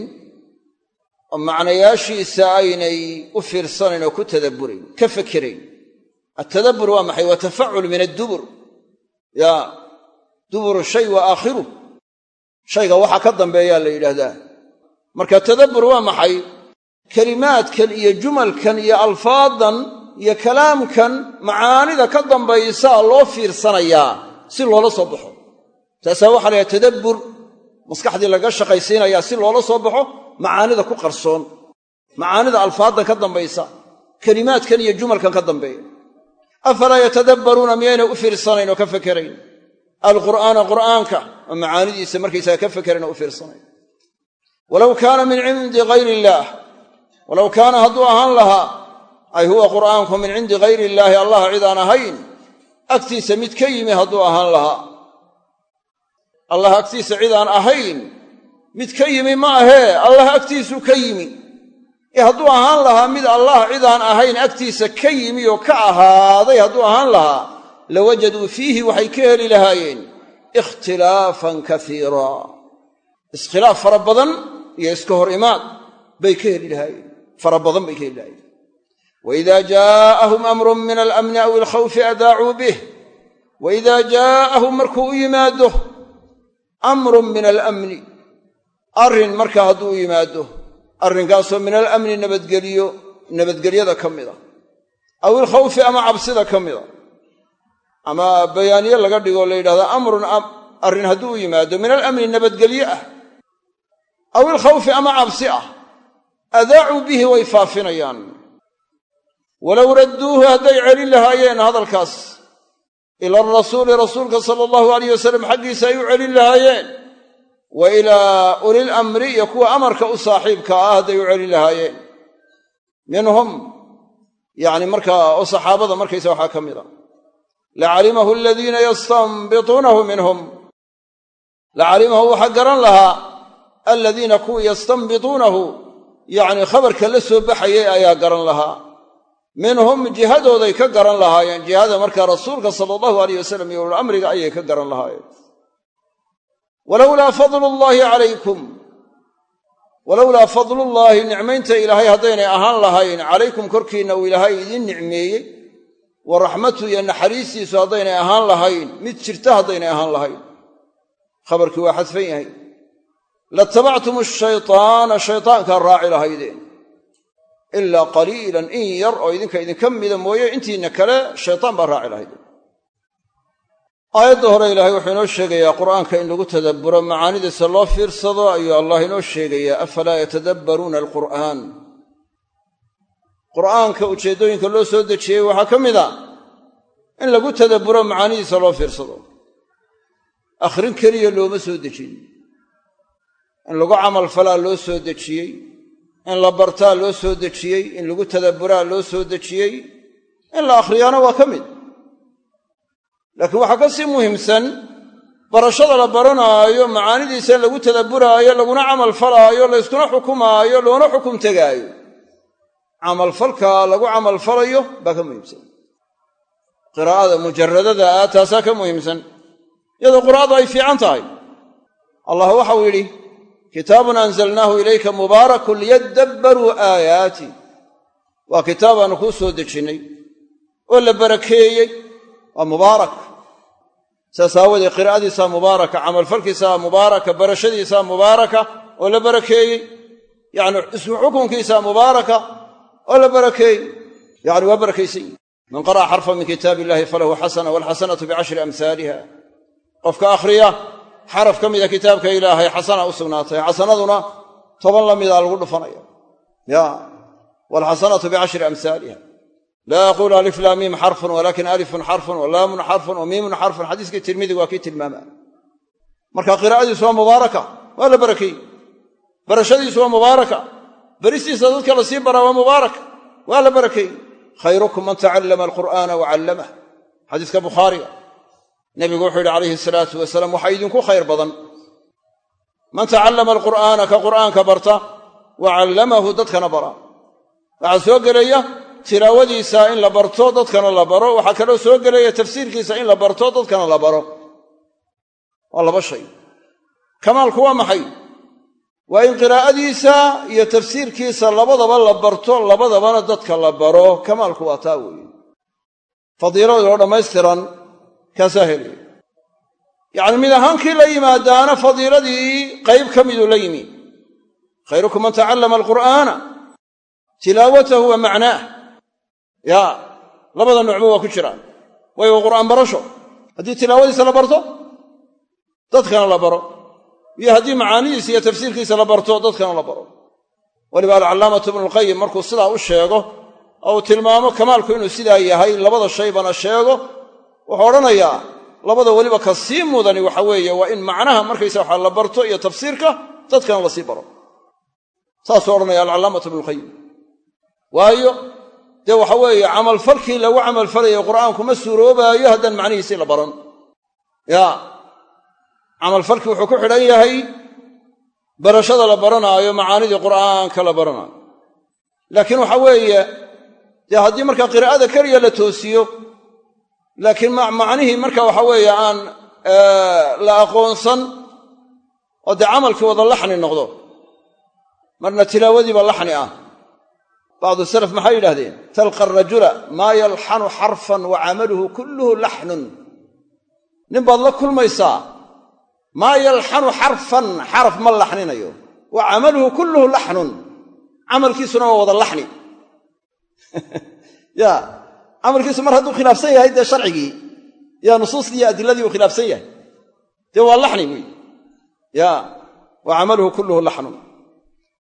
Oo macnayaashiisa aynay u fiirsanayn oo ku tadabburayn ka fekerayn altadabbur waa maxay? Waa min addubur yaa duburu shay wa aakhiruh shayga waxa ka dambeeyaa la yidhaahdaa. Marka tadabbur waa maxay? Kelimaadkan iyo jumalkan iyo alfaadan iyo kalaamkan macaanida ka dambaysaa loo fiirsanayaa si loola soo baxo. Taasaa waxa la yhaha tadabbur. Maskaxdii laga shaqaysiinayaa si loola soo baxo macaanida ku qarsoon. Macaanida alfaadan ka dambaysa kelimaadkan iyo jumalkan ka dambeeya afalaa yatadabbaruuna miyaynay u fiirsanayn oo ka fekerayn alqur'aana qur'aanka oo macaanidiisa markaysaga ka fekerayn oo u fiirsanayn walow kaana min cindi gayr illaah walow kaana hadduu ahaan lahaa ay huwa qur'aanku min cindi gayri illaahi allah cid aan ahayn agtiisa mid ka yimi hadduu ahaan lahaa allah agtiisa cid ahayn mid ka yimi ma ahee allah agtiisuu ka yimi ee hadduu ahaan lahaa mid allah cid aan ahayn agtiisa ka yimi oo ka ahaaday hadduu ahaan lahaa lawajaduu fiihi waxay ka heli lahaayeen ikhtilaafan kaiira iskhilaaf fara badan iyo iska hor imaad bay ka heli lahaayeen. Fara badan bay ka heli lahaayeen. Waida jaa'ahum amrun min alamni aw ilkhawfi adaacuu bih. Waida jaa'ahum markuu u yimaado amrun min alamni arrin markaa hadduu u yimaado arrinkaasoo min alamni nabadgeliyo nabadgelyada ka mida. Aw ilkhawfi ama cabsida ka mida. Ama bayaaniye laga dhigoo la yidhahdo amrun arrin hadduu u yimaado min alamni nabadgelye ah. Aw ilkhawfi ama cabsi ah. Adaacuu bihi way faafinayaan. Walow radduuhu hadday celin lahaayeen hadalkaas ila arasuuli rasuulka sala allahu alayh wasalam xaggiisa ay u celin lahaayeen wa ilaa ulil amri iyo kuwa amarka u saaxiibka ah hadday u celin lahaayeen. Minhum yacni markaa oo saxaabada markaysa waxaa ka mid a. Lacalimahu aladiina yastanbituunahu minhum. Lacalimahu waxaa garan lahaa aladiina kuwii yastanbituunahu yacni khabarka la soo baxayay ayaa garan lahaa. Minhum jihadooday ka garan lahaayeen. Jihada markaa rasuulka sala allahu aleyh wasalam iyo ulul amriga ayay ka garan lahaayeen walowlaa fadlu llaahi calaykum walowlaa fadlullaahi nicmaynta ilaahay haddaynay ahaan lahayn calaykum korkiinna uu ilaahay idiin nicmeeyey wa raxmatu iyo naxariistiisu haddaynay ahaan lahayn mid jirta haddaynay ahaan lahayn khabarkii waa xadfan yahay latabactum ashaytaana shaytaankaa raaci lahaydeen ilaa qaliilan in yar oo idinka idinka mida mooye intiinna kale shaytaan baa raaci lahaydeen aayadda hore ilaahay wuxuu inoo sheegayaa qur'aanka in lagu tadabburo macaanidiisa loo fiirsado ayuu allah inoo sheegayaa afalaa yatadabbaruuna alqur'aan? Qur'aanka ujeeddooyinka loo soo dejiyey waxaa ka mid a in lagu tadabburo macaanidiisa loo fiirsado. Akhrin keliya looma soo dejin. In lagu camal falaa loo soo dejiyey. In la bartaa loo soo dejiyey. In lagu tadabburaa loo soo dejiyey. In la akhriyaana waa ka mid laakiin waxaa ka sii muhiimsan barashada la baranaayo macaanidiisa lagu tadabburaayo laguna camal falaayo layskuna xukumaayo loona xukum tegaayo. Camalfalka lagu camalfalayo baa ka muhiimsan. Qiraa'ada mujaradada ah taasaa ka muhiimsan. Iyadoo qur'aadu ay fiican tahay. Allah waxau yidhi kitaabun anzalnaahu ilayka mubaarakun liyadabbaruu aayaati. Waa kitaabaannu kuu soo dejinnay oo la barakeeyey waa mubaarak. Saas aawoodee qiraa'adiisaa mubaaraka camalfalkiisaa mubaaraka barashadiisaa mubaaraka oo la barakeeyey. Yacni ismu xukunkiisaa mubaaraka oo la barakeeyey. Yacni waa barakaysan yihi man qara'a xarfan min kitaab illahi falahu xasana walxasanatu bicashri amhaaliha qofka akhriya xaraf ka mida kitaabka ilaahay xasana u sugnaatay. Xasanaduna toban la mida lagu dhufanaya. Ya walxasanatu bicashri amhaaliha laa aquulu alif laa miim xarfun walaakin alifun xarfun wa laamun xarfun wa miimun xarfun xadiiskii tirmidiga waa kii tilmaama marka qiraa'adiisu waa mubaaraka waa la barakeeyey barashadiisu waa mubaaraka beristiisa dadka la sii baraa waa mubaarak waa la barakeeyey khayrukum man tacallama alqur'aana wa callamah xadiiska bukhaariga nebigu wuxuu yidhi calayhi salaatu wasalaam waxaa idinku khayr badan man tacallama alqur'aana ka qur'aanka barta wa dadkana bara tilaawadiisa in la barto dadkana la baro. Waxaa kaloo soo gelaya tafsiirkiisa in la barto dadkana la baro. Waa laba shay. Kamaalku waa maxay? Waa in qiraa'adiisa iyo tafsiirkiisa labadaba la barto labadabana dadka la baro. Kamaalku waa taa weeye. Fadiiladoo dhammaystiran kaasaa helaya yacni mid ahaankii la yimaadaana fadiiladii qayb ka miduu la yimi. Khayrukum man tacallama alqur'aana. Tilaawatahu wa macnaah yaa labada nuucba waa ku jiraan. Waayo waa qur'aan barasho? Haddii tilaawadiisa la barto? Dadkana la baro. Iyo haddii macaanidiisa iyo tafsiirkiisa la barto dadkana la baro. Waliba alcallaamatu ibnulqayim markuu sidaa u sheego oo uu tilmaamo kamaalku inuu sidaa yahay labada shaybana sheego wuxuu odhanayaa labada weliba ka sii mudani waxa weeye waa in macnaha markaysa waxa la barto iyo tafsiirka dadkana la sii baro. Saasuu odhanaya alcallaamatu ibnulqayim waayo dee waxa weeye camalfalkii lagu camalfalayo qur'aanku ma suuroobaayo haddaan macnihiisii la baran. Ya camalfalkii wuxuu ku xidhan yahay barashada la baranaayo macaanidii qur'aanka la baranaayo. Laakiin waxa weeye dee haddii markaa qiraa'ada keliya la toosiyo laakiin macnihii marka waxa weeye aan la aqoonsan oo dee camalkii wada laxni noqdo marna tilaawadiiba laxni ah bacdu salaf maxay yidhahdeen talqa arajula maa yalxanu xarfan wa camaluhu kulluhu laxnun nin baad la kulmaysaa maa yalxanu xarfan xaraf ma laxninayo wa camaluhu kulluhu laxnun camalkiisuna waa wada laxni ya camalkiisu mar hadduu khilaafsan yahay dee sharcigii ya nusuustii iyo adiladii uu khilaafsan yahay dee waa laxni buy ya wa camaluhu kulluhu laxnun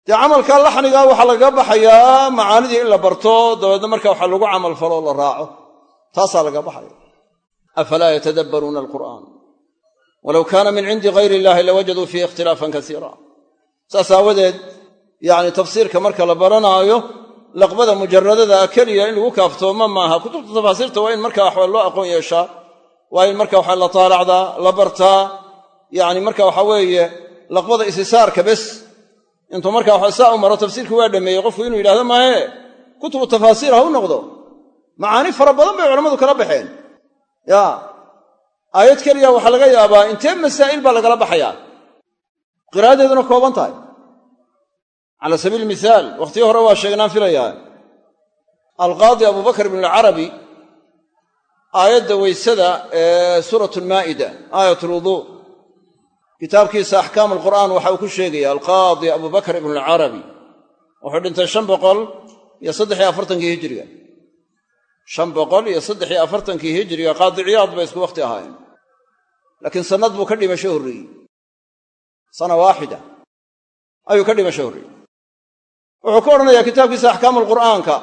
dee camalka laxnigaa waxaa lagaga baxayaa macaanidii in la barto dabeedna marka waxa lagu camal falo o la raaco. Taasaa lagaga baxaya. Afalaa yatadabbaruuna alqur'aan? Walow kaana min cindi gayr illahi lawajaduu fiihi ikhtilaafan kasiira. Saas aawadeed tafsiirka marka la baranaayo laqbada mujaradada keliya in lagu kaaftooma maaha. Kutubta tafaasiirta waa in marka waxba loo aqoon yeeshaa waa in marka waxa la taalacdaa la bartaa. Yacni marka waxa weeye laqbada isisaarka bes intuu markaa waxa saa u maro tafsiirkii waa dhameeyey qofku inuu yidhahdo maahe kutubu tafaasiir ha u noqdo. Macaani fara badan bay culammadu kala baxeen. Ya aayad keliya waxaa laga yaabaa intee masaa'il baa lagala baxayaa qiraa'adeeduna kooban tahay. Cala sabiili mihaal wakhtiyo hore waa sheegnaan filayaa. Alqaadi abubakr ibn alcarabi aayadda weysada ee suurat lmaa'ida aayat lwuduu kitaabkiisa axkaam alqur'aan waxa uu ku sheegaya alqaadi abubakr ibn alcarabi wuxuu dhintay shan boqol iyo saddex iyo afartankii hijiriga shan boqol iyo saddex iyo afartankii hijiriga qaadi ciyaad bay isku wakhti ahaayeen. Laakiin sannad buu ka dhimasho horreeyey sana waaxida ayuu ka dhimasho horreeyey wuxuu ka odhanayaa kitaabkiisa axkaamu alqur'aanka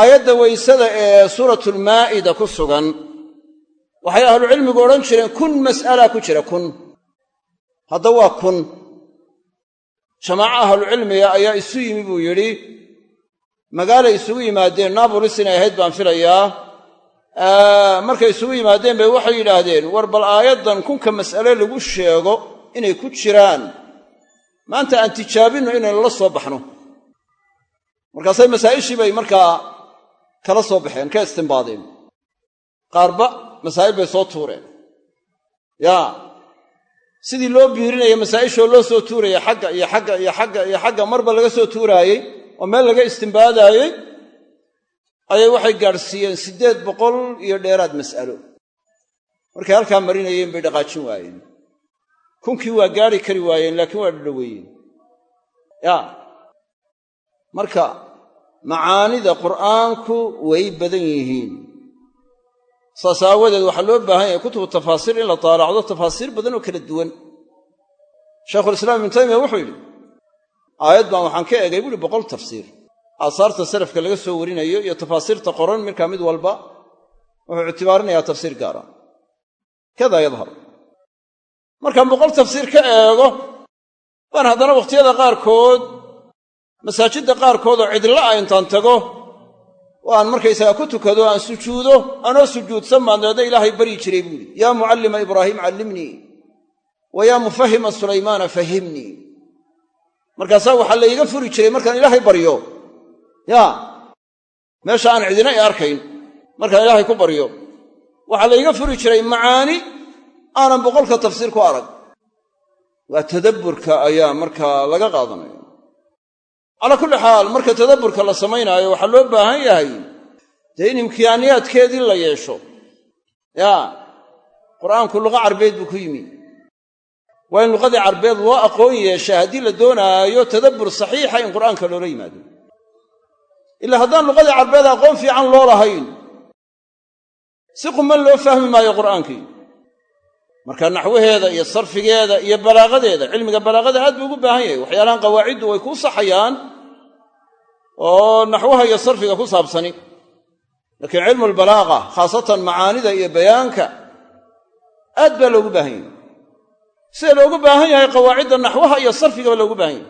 aayadda weysada ee suuratulmaa'ida ku sugan. Waxay ahlucilmigu odhan jireen kun mas'ala ku jira kun hadda waa kun. Jamaaco ahlucilmiga ayaa isu yimi buu yidhi magaalay isugu yimaadeen naabolis inay ahayd baan filayaa. Markay isugu yimaadeen bay waxay yidhaahdeen war bal aayaddan kunka mas'ale lagu sheego inay ku jiraan. Maanta aan tijaabinno inaynu la soo baxno. Markaasay masaa'ishii bay markaa kala soo baxeen ka istimbaadeen. Qaarba masaa'il bay soo tuureen. Yaa sidii loo biirinaya masaa'ishoo loo soo tuuraya xagga iyo xagga iyo xagga iyo xagga marba laga soo tuuraayey oo meel laga istimbaadaayey ayay waxay gaadhsiiyeen siddeed boqol iyo dheeraad mas'alo. Markay halkaa marinayeen bay dhaqaajin waayeen. Kunkii waa gaadhi kari waayeen laakiin waa dhadhoweeyeen. Yaa marka macaanida qur'aanku way badan yihiin saas aawadeed waxaa loo baahan yahay kutubu tafaasiir in la taalacdo tafaasiir badan oo kala duwan. Shaykhulislaam ibnu taymiya wuxuu yidhi aayad baan waxaan ka egay buuhi boqol tafsiir. Aasaarta salafka laga soo warinayo iyo tafaasiirta qoran markaa mid walba wuxuu ictibaarinayaa tafsiir gaara. Kadaa yadhar markaan boqol tafsiir ka eego baan haddana wakhtiyada qaarkood masaajidda qaarkood oo cidla a intaan tago oo aan markaysaga ku tukado aan sujuudo anoo sujuudsan baan dabeedna ilaahay baryi jiray buuhi yaa mucallima ibraahiim callimnii wa yaa mufahima sulaymaana fahimnii. Markaasaa waxaa layga furi jiray markaan ilaahay baryo yaa meesha aan cidina i arkayn markaan ilaahay ku baryo waxaa layga furi jiray macaani aanan boqolka tafsiir ku arag. Waa tadabburka ayaa markaa laga qaadanaya calaa kulli xaal marka tadabburka la samaynaayo waxaa loo baahan yahay dee in imkaaniyaadkeedii la yeesho. Yaa qur'aanku luqa carbeed buu ku yimi. Waa in luqadii carbeed loo aqoon yeeshaa haddii la doonaayo tadabbur saxiixa in qur'aanka loola yimaado. Ilaa haddaan luqadii carbeed aqoon fiican loo lahayn si quman loo fahmi maayo qur'aankii marka naxwaheeda iyo sarfigeeda iyo balaaqadeeda cilmiga balaaqada aad buu ugu baahan yahay. Waxyaalahan qawaaciddu way kuu saxayaan oo naxwaha iyo sarfiga ku saabsani. Laakiin cilmu albalaaqa khaasatan macaanida iyo bayaanka aad baa loogu baahan yahay. Sida loogu baahan yahay qawaacidda naxwaha iyo sarfigaba loogu baahan yahay?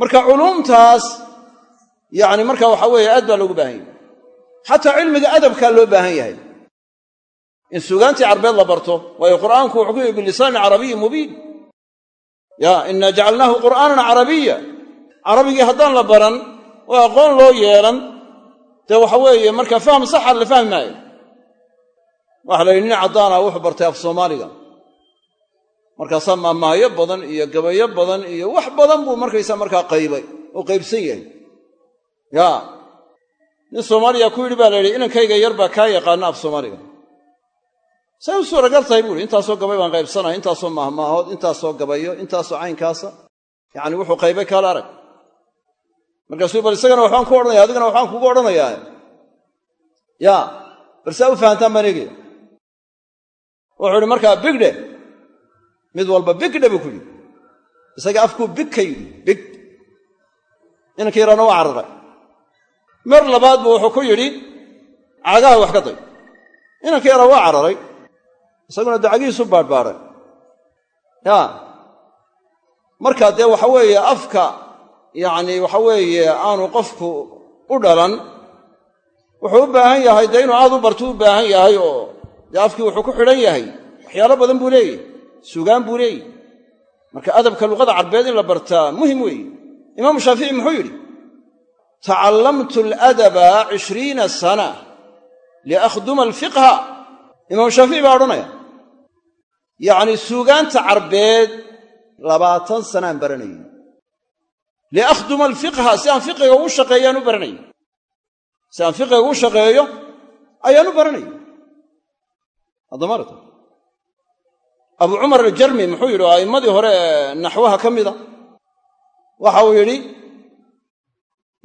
Marka culuumtaas yacni marka waxa weeye aad baa loogu baahan yahay. Xataa cilmiga adabkaa loo baahan yahay in suugaantii carbeed la barto waayo qur'aanku wuxuu ku yihi bilisaanin carabiyin mubiin. Ya inna jacalnaahu qur'aanan carabiya. Carabigii haddaan la baran oo aqoon loo yeelan. Dee waxa weeye marka fahm saxa la fahmi maayo waxa la yidhi nin caddaana wuxuu bartay af soomaaliga. Markaasaa maamaayo badan iyo gabayo badan iyo wax badan buu markaysaa markaa qaybay oo qaybsan yahay. Ya nin soomaaliya ku yidhi baa la yidhi inankayga yar baa kaa yaqaana af soomaaliga say u suuragal tahay buu ihi intaasoo gabay baan qaybsanaya intaasoo mahmaahood intaasoo gabayo intaasoo caynkaasa. Yacni wuxuu qaybay kaala arag. Markaasuu bal isagana waxbaan ku odhanaya adigana waxbaan kugu odhanayaa. Ya bal saa u fahantaan baan eegaya. Wuxuu ihi markaa bigdhe mid walba bigdhe buu ku yidhi. Isaga afkuu big ka yidhi big. Inankii yaraana waa cararay mar labaad buu wuxuu ku yidhi cagaha wax ka day inankii yaraa waa cararay isaguna dacagihiisu baadhbaadhay ya. Marka dee waxa weeye afka yacni waxa weeye aanu qofku u dhalan wuxuu u baahan yahay dee inuu aad u bartu u baahan yahay oo dee afkii wuxuu ku xidhan yahay. Waxyaalo badan buu leeyahy. Sugaan buu leeyahy. Marka adabka luqada carbeed in la bartaa muhiim weeye. Imaamu shaafici muxuu yidhi tacallamtu aladaba cishriina sana liakhduma alfiqha. Imaamu shaafici baa odhanaya yacni suugaanta carbeed labaatan sanaan baranayay liakhduma alfiqha si aan fiqiga ugu shaqeeyaan u baranayay si aan fiqiga ugu shaqeeyo ayaan u baranayay haddamaarta abu cumar aljarmi muxuu yidhi oo a'immadii hore naxwaha ka mida. Waxa uu yidhi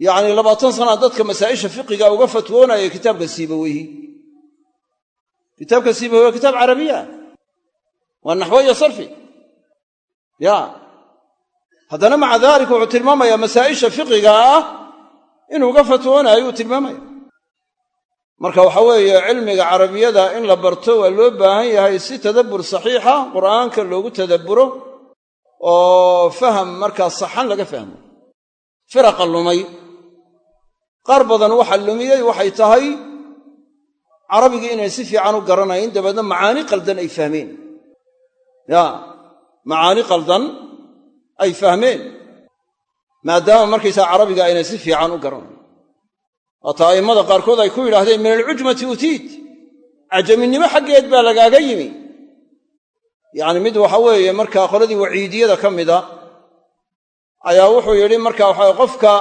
yacni labaatan sanaa dadka masaa'isha fiqiga uga fatwoonaya kitaabka siibaweyhi kitaabka siibaweyhi waa kitaab carabiya waa naxwo sarfi. Ya. Haddana maca daalika wuxuu tilmaamayaa masaa'isha fiqiga ah inuu uga fatwoonaayo uu tilmaamaya marka waxa weeye cilmiga carabiyada in la barto waa loo baahan yahay si tadabbur saxiixa qur'aanka loogu tadabburo oo faham markaa saxan laga fahmo. Firaqa lumay. Qaar badan waxa lumiyey waxay tahay carabigii inay si fiican u garanayn dabeedna macaani qaldan ay fahmeen ya macaani qaldan ay fahmeen maadaama markaysaa carabiga aynay si fiican u garanayn waata a'immada qaarkood ay ku yidhaahdeen min alcujmati utiit. Cajaminimo xaggeed baa lagaaga yimi. Yacni mid waxa weeye markaa qoladii waciidiyada ka mida ayaa wuxuu yidhi marka waxa qofka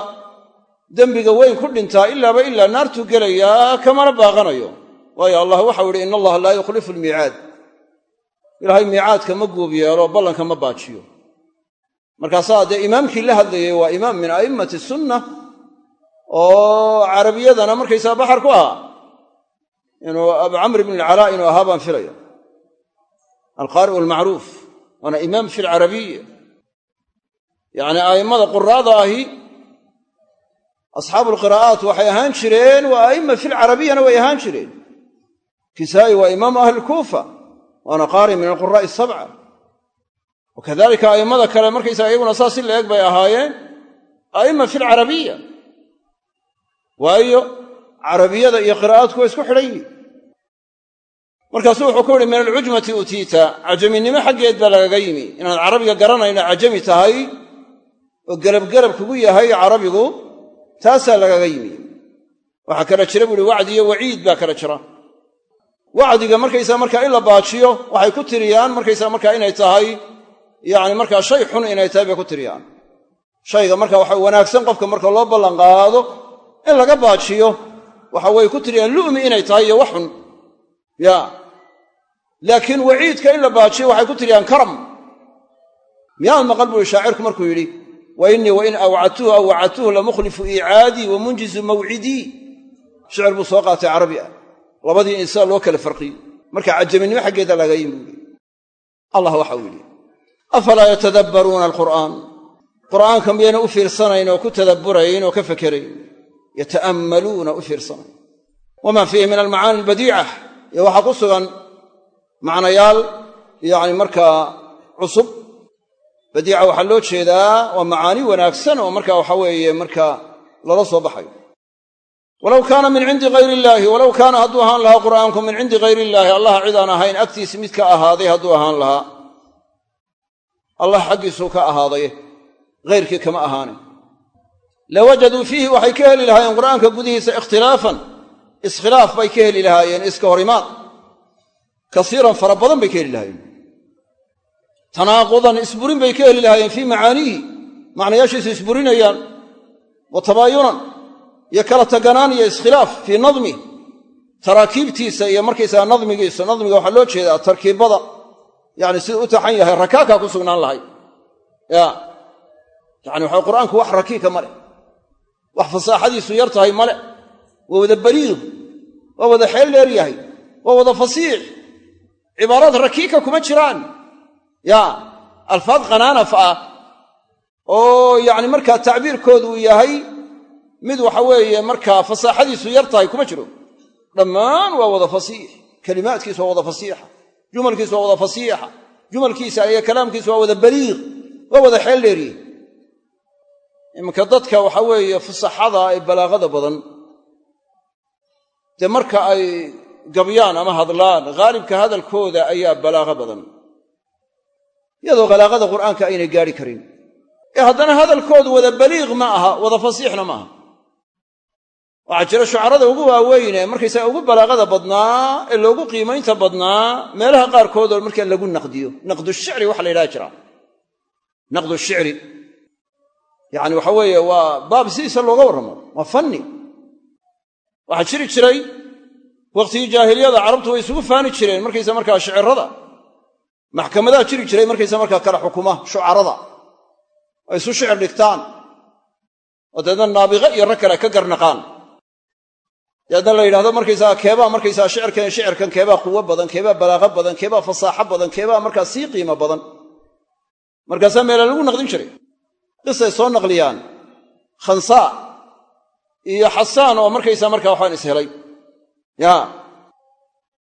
dembiga weyn ku dhintaa ilaaba ilaa naartuu gelayaa kamana baaqanayo. Waayo allah waxau yidhi ina allaha laa yukhlifu almiicaad ilaahay miicaadka ma guub yeelo ballanka ma baajiyo. Markaasaa dee imaamkii la hadlayey waa imaam min a'immati sunna oo carabiyadana markaysaa baxar ku ahaa. Inuu abu camr ibn alcalaa inuu ahaa baan filaya. Alqaari'u almacruuf waana imaam fi alcarabiya yacni a'immada quraada ahi asxaabu alqiraa'aat waxay ahaan jireen waa fi lcarabiyana way ahaan jireen. Kisaa'i waa imaamu ahli kuufa waana qaari min alquraa'i asabca wa kadalika a'immada kale markaysaga iyaguna saas si la-eg bay ahaayeen a'imma fi alcarabiya waayo carabiyada iyo qiraa'aadku waa isku xidhan yihiin markaasuu wuxuu ku yihi min alcujmati utiita. Cajaminimo xaggeed baa lagaga yimi. Inaad carabiga garanayno cajami tahay oo gelabgelab kugu yahay carabigu taasaa lagaga yimi. Waxaa kala jira buuhi wacdi iyo waciid baa kala jira wacdiga markaysaa markaa in la baajiyo waxay ku tiriyaan markaysaa markaa inay tahay yacni markaa shay xun inay tahay bay ku tiriyaan. Shayga marka waxa wanaagsan qofka marka loo ballanqaado in laga baajiyo waxa way ku tiriyaan lu'mi inay tahay iyo wax xun. Ya. Laakiin waciidka in la baajiyo waxay ku tiriyaan karam. Miyaad maqal buuhi shaacirku markuu yidhi wa innii wain awcadtuhu aw wacadtuhu lamukhlifu iicaadii wa munjizu mawcidii shicir buu soo qaatay carabi ah labadii insaan loo kala farqiyo. Marka cajaminimo xaggeeda laga yimi buu yidhi allah waxau yidhi afalaa yatadabbaruuna alqur'aan? Qur'aanka miyayna u fiirsanayn oo ku tadabburayn oo ka fekerayn yata'ammaluuna u fiirsanayn. Wamaa fiihi min almacaani albadiica iyo waxaa ku sugan macnayaal yacni markaa cusub. Badiica waxaa loo jeedaa waa macaani wanaagsan oo marka waxa weeye markaa lala soo baxayo walow kaana min cindi hayr illaahi walow kaana hadduu ahaan lahaa qur'aanku min cindi hayr illaahi allah cid aan ahayn agtiisi mid ka ahaaday hadduu ahaan lahaa. Allah xaggiisuu ka ahaaday hayrkii kama ahaane lawajaduu fiihi waxay ka heli lahaayeen qur'aanka gudihiisa ikhtilaafan. Iskhilaaf bay ka heli lahaayeen iska hor imaad kasiiran fara badan bay ka heli lahaayeen. Tanaaqudan isburin bay ka heli lahaayeen fii macaaniihi macnayaashiisu isburinayaan wa iyo kala taganaan iyo iskhilaaf fii nadmi taraakiibtiisa iyo markaysaga nadmigiisa nadmiga waxaa loo jeedaa tarkiibada yani siduu u taxan yahay rakaakaa ku sugnaan lahay. Ya yani waxa qur'aanku wax rakiika ma leh wax fasaaxadiisu yar tahay male waa wada baliiq waa wada xeel dheer yahay waa wada fasiix cibaaraad rakiika kuma jiraan. Ya alfaad khanaanaf ah oo yani markaa tacbiirkoodu yahay mid waxa weeye markaa fasaaxadiisu yar tahay kuma jiro. Dhammaan waa wada fasiix. Kelimaadkiisu waa wada fasiixa. Jumalkiisu waa wada fasiixa. Jumalkiisa iyo kalaamkiisu waa wada baliiq. Waa wada xeel dheeriye iminka dadka waxa weeye fusaxada ee balaaqada badan. Dee marka ay gabyaan ama hadlaan haalibka hadalkooda ayaa balaaqo badan. Iyadoo balaaqada qur'aanka aynay gaadhi karin. Ee haddana hadalkoodu wada baliiq ma aha wada fasiixna ma aha waxaa jira shucarada ugu waaweyne markaysaga ugu balaaqada badnaa ee loogu qiimaynta badnaa meelaha qaarkoodoo marka lagu naqdiyo. Naqdu shicri waxa la yidhaha jira. Naqdu shicri. Yacni waxa weeye waa baab sidiisa looga warramo waa fanni. Waxaa jiri jiray wakhtigii jaahiliyada carabtu way isugu faani jireen markaysa markaa shicirada. Maxkamadaha jiri jiray markaysa markaa kala xukuma shucarada ay isu shicir dhigtaan. Oo deedna naabiqe iyo rag kale ka garnaqaan deedna la yidhahdo markaysaga keebaa markaysaga shicirkan shicirkan keebaa quwo badan keebaa balaaqo badan keebaa fasaaxo badan keebaa markaa sii qiimo badan. Markaasaa meela lagu naqdin jiray. Qisay soo naqliyaan. Khansaa iyo xasaan oo markaysaa markaa waxaan is helay. Ya.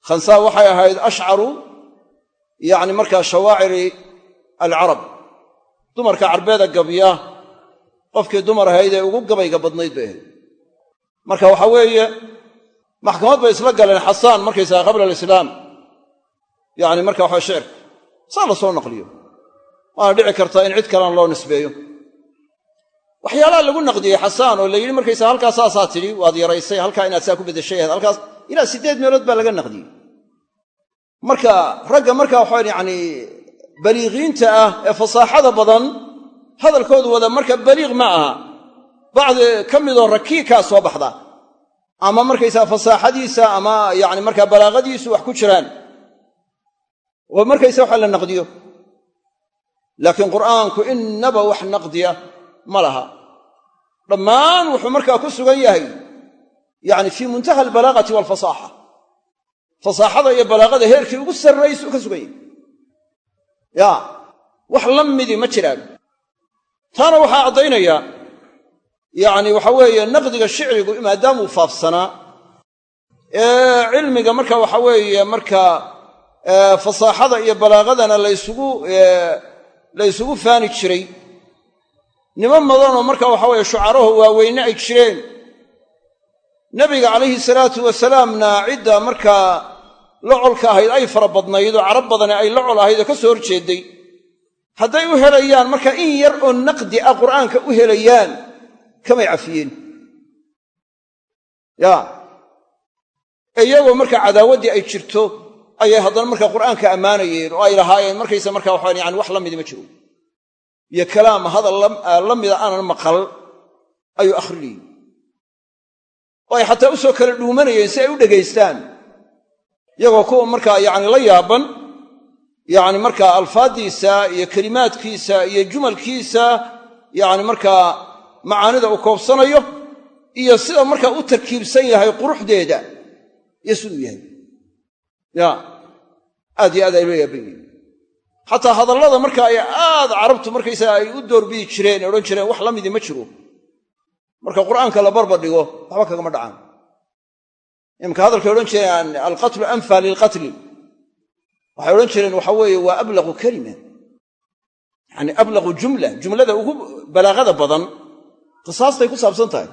Khansaa waxay ahayd ashcaru yacni markaa shawaaciri alcarab. Dumarka carbeeda gabya qofkii dumar ahayd ee ugu gabayga badnayd bay ahayd. Marka waxa weeye maxkamad bay isla galeen xasaan markaysaga qabla alislaam. Yacni marka waxa shicirka saa la soo naqliyo. Waana dhici kartaa in cid kalena loo nisbeeyo. Waxyaalaha lagu naqdiyey xasaan oo la yidhi markaysaa saasaa tidhi waad yaraysay halkaa inaad saa ku beddeshay ahayd halkaas ilaa siddeed meelood baa laga naqdiyey marka ragga marka waxaa yacni baliiqiinta ah ee fasaaxada badan hadalkoodu wada marka baliiq ma aha. Bacdi ka midoo rakiikaa soo baxda ama markaysaa fasaaxadiisa ama yacni markaa balaaqadiisu wax ku jiraan. Oo markaysa waxa la naqdiyo. Laakiin qur'aanku innaba wax naqdiya ma laha. Dhammaan wuxuu markaa ku sugan yahay yacni fii muntaha albalaaqati waalfasaaxa fasaaxada iyo balaaqada heerkii ugu sarraysuu ka sugan yahay. Ya wax la midii ma jiraan. Taana waxaa caddaynaya yacni waxa weeye naqdiga shicrigu maadaamuu faafsanaa ee cilmiga marka waxa weeye markaa fasaaxada iyo balaaqadana laysugu la ysugu faani jiray. Niman badanoo marka waxa weeye shucaraho waaweyne ay jireen. Nebiga calayhi salaatu wasalaamna cidda markaa locolka ahayd ay fara badnayd oo carab badane ay locol ahayd oo ka soo horjeeday. Hadday u helayaan marka in yar oo naqdi ah qur'aanka u helayaan kamay cafiyeen ya. Iyagoo marka cadaawaddii ay jirto ayay haddana marka qur'aanka ammaanayeen oo ay lahaayeen markaysa marka waxaan yani wax la midi ma jiro. Iyo kalaam hadal la mida aanan maqal ayuu akhrinayey oo ay xataa u soo kala dhuumanayeen si ay u dhegaystaan. Iyagoo kuwa markaa yacni la yaaban yacni markaa alfaaddiisa iyo kelimaadkiisa iyo jumalkiisa yacni markaa macaanida uu koobsanayo iyo sida markaa u tarkiibsan yahay quruxdeeda iyo siduu yahay. Ya aad iyo aad ay loo yaaban xataa hadallada marka ay aad carabtu markaysaga ay u doorbidi jireen ee odhan jireen wax la midii ma jiro. Marka qur'aanka la barbar dhigo waxba kagama dhacaan. Imanka hadalkay odhan jireen alqatlu anfa lilqatli waxay odhan jireen waxa weeye waa ablaqu kalima yani ablaqu jumla jumlada ugu balaaqada badan qisaastay ku saabsan tahay.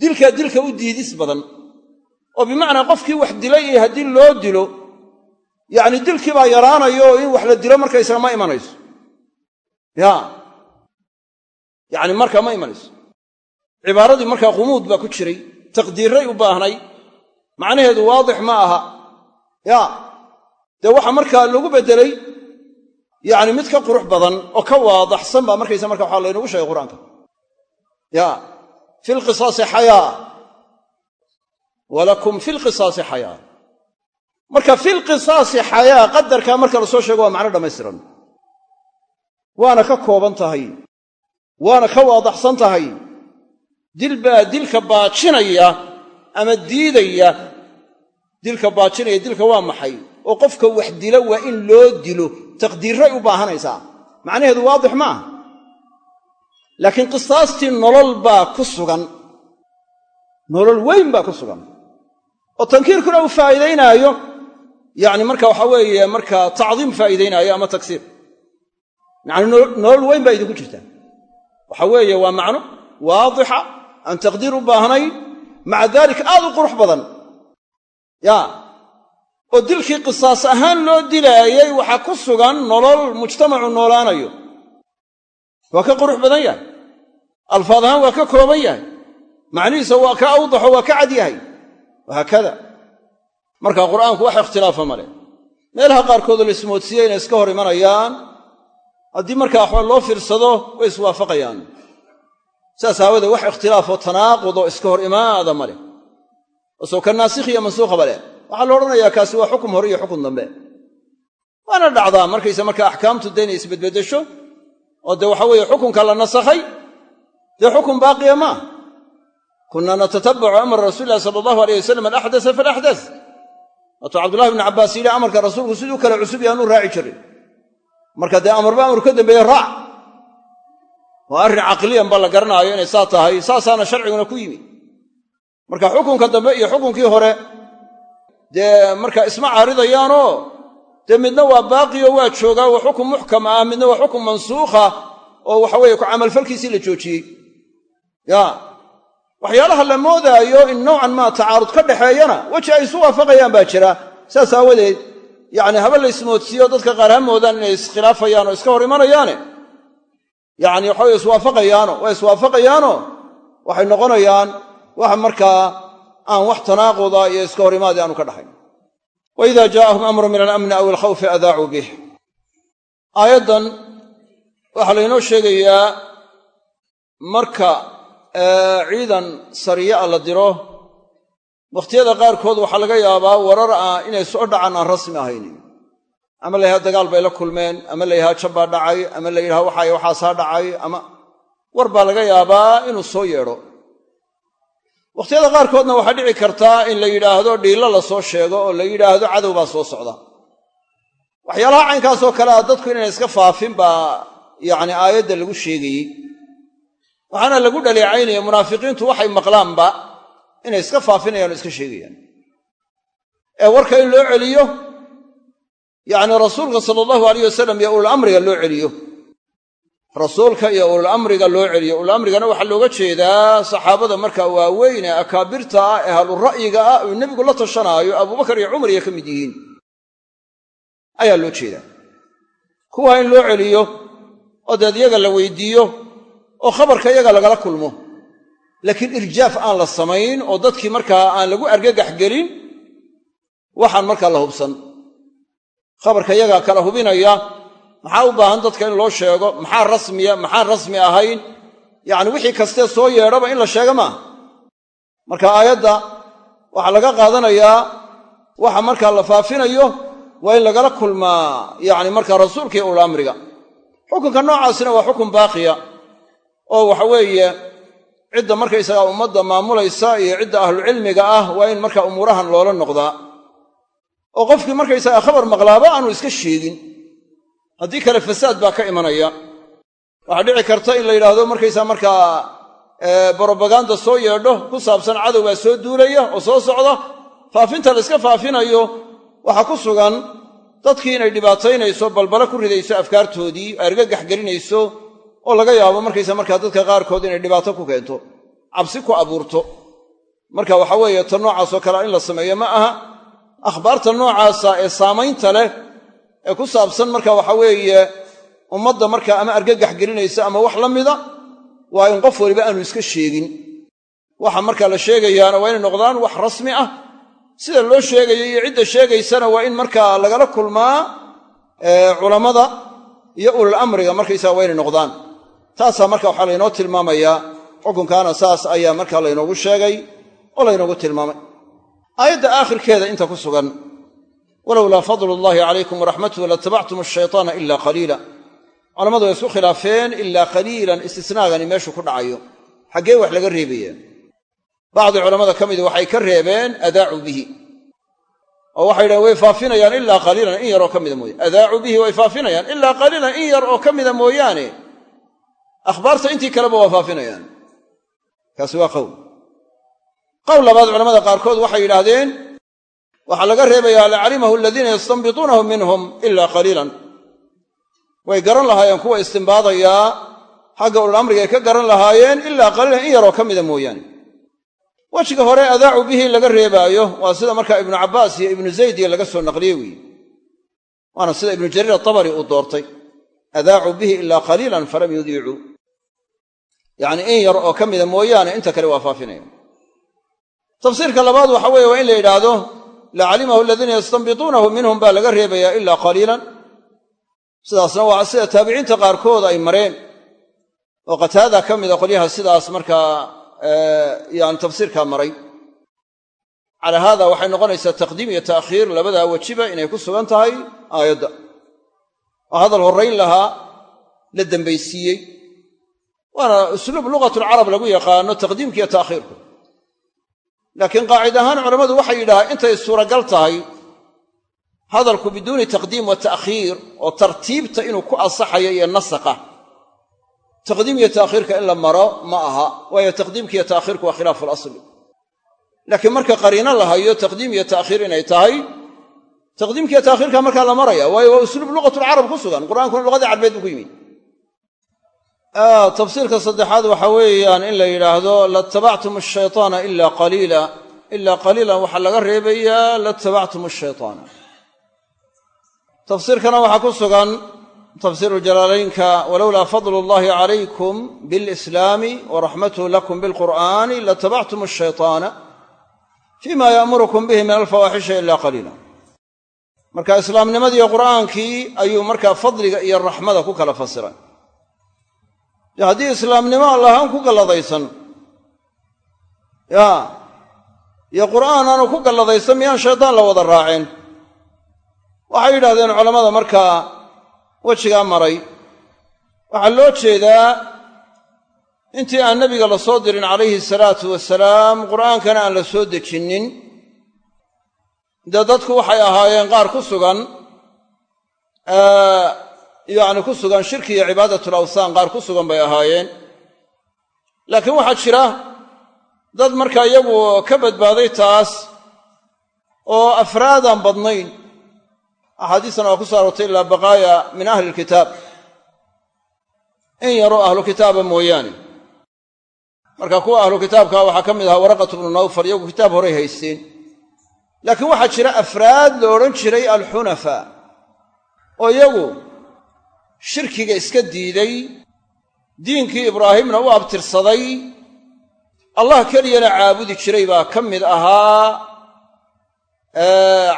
Dilkaa dilka u diidis badan. Oo bimacnaa qofkii wax dilay iyo haddii loo dilo yacni dilkii baa yaraanayo in wax la dilo markaysaga ma imanayso. Ya. Yacni markaa ma imanayso. Cibaaradii markaa qumuud baa ku jiray taqdiirray u baahnay macnaheedu waadix ma aha. Ya. Dee waxaa markaa lagu beddelay yacni mid ka qurux badan oo ka waadaxsan baa markaysa marka waxaa laynagu sheegay qur'aanka ya fi lqisaasi xayaa walakum fi lqisaasi xayaa marka fi lqisaasi xayaa qadarkaa marka la soo sheego waa macno dhammaystiran waana ka kooban tahay. Waana ka waadaxsan tahay. Dil baa dilka baajinaya ama diidaya dilka baajinaya dilka waa maxay? Oo qofka wax dila waa in loo dilo. Taqdiirray u baahanaysaa. Macnaheedu waadix ma laakiin qisaastii nolol baa ku sugan nolol weyn baa ku sugan. oo tankiirkuna uu faa'iidaynaayo yacni marka waxa weeye markaa tacdiim faa'iidaynaayo ama tagsiir yacni nolol weyn baa idinku jirta. Waxa weeye waa macno waadixa aan taqdiir u baahnayn maca daalika aad u qurux badan. Ya oo dilkii qisaas ahaan loo dilaayay waxaa ku sugan nolol mujtamacu noolaanayo. Waa ka qurux badan yahay alfaad ahaan waa ka kooban yahay. Macnihiisa waa ka awdaxo waa ka cad yahay. Wahaakada marka qur'aanku wax ikhtilaafa ma leh meelaha qaarkoodoo la ismoodsiiye inay iska hor imanayaan haddii markaa waxba loo fiirsado way iswaafaqayaan. Saas aawadee wax ikhtilaafoo tanaaqudoo iska hor imaada ma leh osoo ka naasikh iyo mansuukhaba leh waxaa la odhanayaa kaasi waa xukum hore iyo xukun dambe. Waana dhacdaa markayse markaa axkaamtu dee inay isbedbeddesho oo dee waxa xukunka la nasakhay dee xukun baaqiya maa? Kunna natatabacu amra rasuuli illahi sala allahu aleyh wasalam alaxdasa falaxdas waatuu cabdullahi bnu cabbaas yidhi amarka rasuulku siduu kale cusub yaanuu raaci jirin. Marka dee amarba amar ka dambeeye raac. Waa arrin caqliyan ba la garanaayo inay saa tahay saasaana sharciguna ku yimi. Marka xukunka dambe iyo xukunkii hore dee marka isma caaridayaanoo dee midna waa baaqiyo waa joogaa waa xukun muxkam ah midna waa xukun mansuukha oo waxaweye camalfalkiisii la joojiyey ya waxyaalaha la moodaayo in nowcan maa tacaarud ka dhaxeeyana weji ay isu waafaqayaan baa jira. Saas aawadeed yacni haba la ismoodsiiyo dadka qaar ha moodaan inay iskhilaafayaan oo iska hor imanayaane. Yacni waxaway iswaafaqayaano waa iswaafaqayaanoo waxay noqonayaan wax markaa aan wax tanaaquda iyo iska hor imaadi aanu ka dhaxayn. Wa ida jaa'ahum amru min alamni aw alkhawfi adaacuu bih. Aayaddan waxaa laynoo sheegayaa marka ciidan sariya a la diro. Wakhtiyada qaarkood waxaa laga yaabaa warar ah inay soo dhacaan aan rasmi ahaynin. Ama la yidhaha dagaal bay la kulmeen ama la yidhaha jabbaa dhacay ama la yidhaha waxaay waxaasaa dhacay ama war baa laga yaabaa inuu soo yeedho. Wakhtiyada qaarkoodna waxaa dhici kartaa in la yidhaahdo dhiillo la soo sheego oo la yidhaahdo cadow baa soo socda. Waxyaalaha caynkaasoo kale a dadku inayna iska faafin baa yacni aayadda lagu sheegayey waxaana lagu dhaleecaynaya munaafiqiintu waxay maqlaanba inay iska faafinayaan oo iska sheegayaan. Ee warka in loo celiyo yacni rasuulka sala allahu alayh wasalam iyo ulul amriga loo celiyo. Rasuulka iyo ulul amriga loo celiyo. Ulul amrigana waxaa looga jeedaa saxaabada markaa ee akaabirta ah ee halura'yiga ah uu nebigu la tashanaayo abubakar iyo cumar iyo ka mid yihiin. Ayaa loo jeedaa. Kuwa in loo celiyo oo deed yaga la weydiiyo oo khabarka yaga lagala kulmo. Laakiin irjaaf aan la samayn oo dadkii markaa aan lagu argagax gelin waxaan markaa la hubsan. Khabarka yagaa kala hubinaya maxaa u baahan dadka in loo sheego? Maxaa rasmiya maxaan rasmi ahayn? Yacni wixii kastee soo yeedhaba in la sheega maaha marka aayadda waxaa laga qaadanayaa waxa markaa la faafinayo waa in lagala kulmaa yacni markaa rasuulka iyo ulul amriga. Xukunka noocaasina waa xukun baaqiya oo waxa weeye cidda markaysagaa ummadda maamulaysa iyo cidda ahlucilmiga ah waa in markaa umuurahan loola noqdaa. oo qofkii markaysagaa khabar maqlaaba aanu iska sheegin haddii kale fasaad baa ka imanaya. Waxaa dhici karta in la yidhaahdo markaysaa markaa brobaganda soo yeedho ku saabsan cadow baa soo duulaya oo soo socda faafinta la iska faafinayo waxaa ku sugan dadkii inay dhibaataynayso balbala ku ridayso afkaartoodii argagax gelinayso oo laga yaabo markaysa markaa dadka qaarkood inay dhibaato ku keento cabsi ku abuurto. Marka waxa weeye ta noocaasoo kale in la sameeyo ma aha. Akhbaarta noocaasa ee saamaynta leh ee ku saabsan marka waxa weeye ummadda marka ama argagax gelinaysa ama wax la mida waa in qof waliba aanu iska sheegin. Waxa marka la sheegayaana waa inay noqdaan wax rasmi ah. Sida loo sheegayo iyo cidda sheegaysana waa in markaa lagala kulmaa culammada iyo ulul amriga markaysaga waa inay noqdaan taasaa marka waxaa laynoo tilmaamayaa xukunkaana saas ayaa markaa laynoogu sheegay oo laynoogu tilmaamay. Aayadda aakhirkeeda inta ku sugan walowlaa fadlu llaahi calaykum waraxmatuhu latabactum ashaytaana ila qaliila. Culammadu way isku khilaafeen ilaa qaliilan istisnaagani meeshuu ku dhacayo. Xaggee wax laga reebaya bacdi culammada ka midi waxay ka reebeen adaacuu bihi. Oo waxay yidhahen way faafinayaan ilaa qaliilan in yaroo ka mida mooyaane. Adaacuu bihi way faafinayaan ilaa qaliilan in yar oo ka mida mooyaane akhbaarta intii kaleba waa faafinayaan. Kaasi waa qowl qowl labaad culamada qaarkood waxay yidhaahdeen waxaa laga reebayaa lacalimahu aladiina yastanbituunahu minhum ila qaliilan. Way garan lahaayeen kuwa istimbaadayaa xagga ulul amriga ay ka garan lahaayeen ilaa qaliilan in yaroo ka mida mooyaane. Wejiga hore adaacu bihi laga reebaayo waa sida markaa ibnu cabbaas iyo ibnu zayd iyo laga soo naqliye weeye. Waana sida ibnu jariir atabari uu doortay. Adaacuu bihi ilaa qaliilan falam yudiicuu yacnii in yar oo ka mida mooyaane inta kale waa faafinaya tafsiirka labaad waxa weeye waa in la yidhaahdo lacalimahu aladiina yastanbituunahu minhum baa laga reebayaa ilaa qaliilan. Sidaasna waa sida taabiciinta qaarkood ay mareen. Oo qataada ka mida qolyaha sidaas markaa yani tafsiirkaa maray. Calaa haada waxay noqonaysaa taqdiim iyo ta'khiir labadaa wejiba inay ku sugan tahay aayadda. Oo hadal horrayn lahaa la dembaysiiyey waana usluub lugatulcarab lagu yaqaano taqdiimka iyo ta'khiirku. Laakiin qaacid ahaan culammadu waxay yidhahaan intay suuragal tahay hadalku biduuni taqdiim wa ta'khiir oo tartiibta inuu ku ansaxayo iyo nasaqa. Taqdiim iyo ta'khiirka in la maro ma aha waayo taqdiimka iyo ta'khiirku waa khilaafu alasli laakiin marka qariino la hayo taqdiim iyo ta'khiir inay tahay taqdiimka iyo ta'khiirka markaa la maraya waayo waa usluub lugatulcarab ku sugan. Qur'aankuna luqadii carbeed buu ku yimid tafsiirka saddexaad waxa weeyaan in la yidhaahdo latabactum ashaytaana ila qaliila. Ilaa qaliilan waxaa laga reebayaa latabactum ashaytaana tafsiirkana waxaa ku sugan tafsiiru jalaalaynka walowlaa fadlu llahi calaykum bilislaami waraxmatuhu lakum bilqur'aani latabactum ashaytaana fima ya'murukum bihi min alfawaaxisha ila qaliila. Marka islaamnimadiiyo qur'aankii ayuu markaa fadliga iyo raxmada ku kala fasiray dee haddii islaamnimo allahaan ku galladaysan ya iyo qur'aan aanu ku galladaysan miyaan shaydaan la wada raaceen waxay yidhahdeen culammada markaa wejigaa maray waxaa loo jeedaa intii aan nebiga la soo dirin calayhi salaatu wasalaam qur'aankana aan la soo dejinnin. Dee dadku waxay ahaayeen qaar ku sugan yacni ku sugan shirki iyo cibaadatul awsaan qaar ku sugan bay ahaayeen. Laakiin waxaa jira dad markaa iyagu ka badbaaday taas oo afraadaan badnayn. Axaadiistan waa ku so aroortay ilaa baqaaya min ahli ilkitaab in yaroo ahlu kitaaba mooyaane. Marka kuwa ahlu kitaabka waxaa ka mid ahaa waraqatu bnu nawfal iyagu kitaab horay haysteen. Laakiin waxaa jira afraad la odhan jiray alxunafaa oo iyagu shirkiga iska diiday diinkii ibraahimna u abtirsaday allah keliyana caabudi jiray baa ka mid ahaa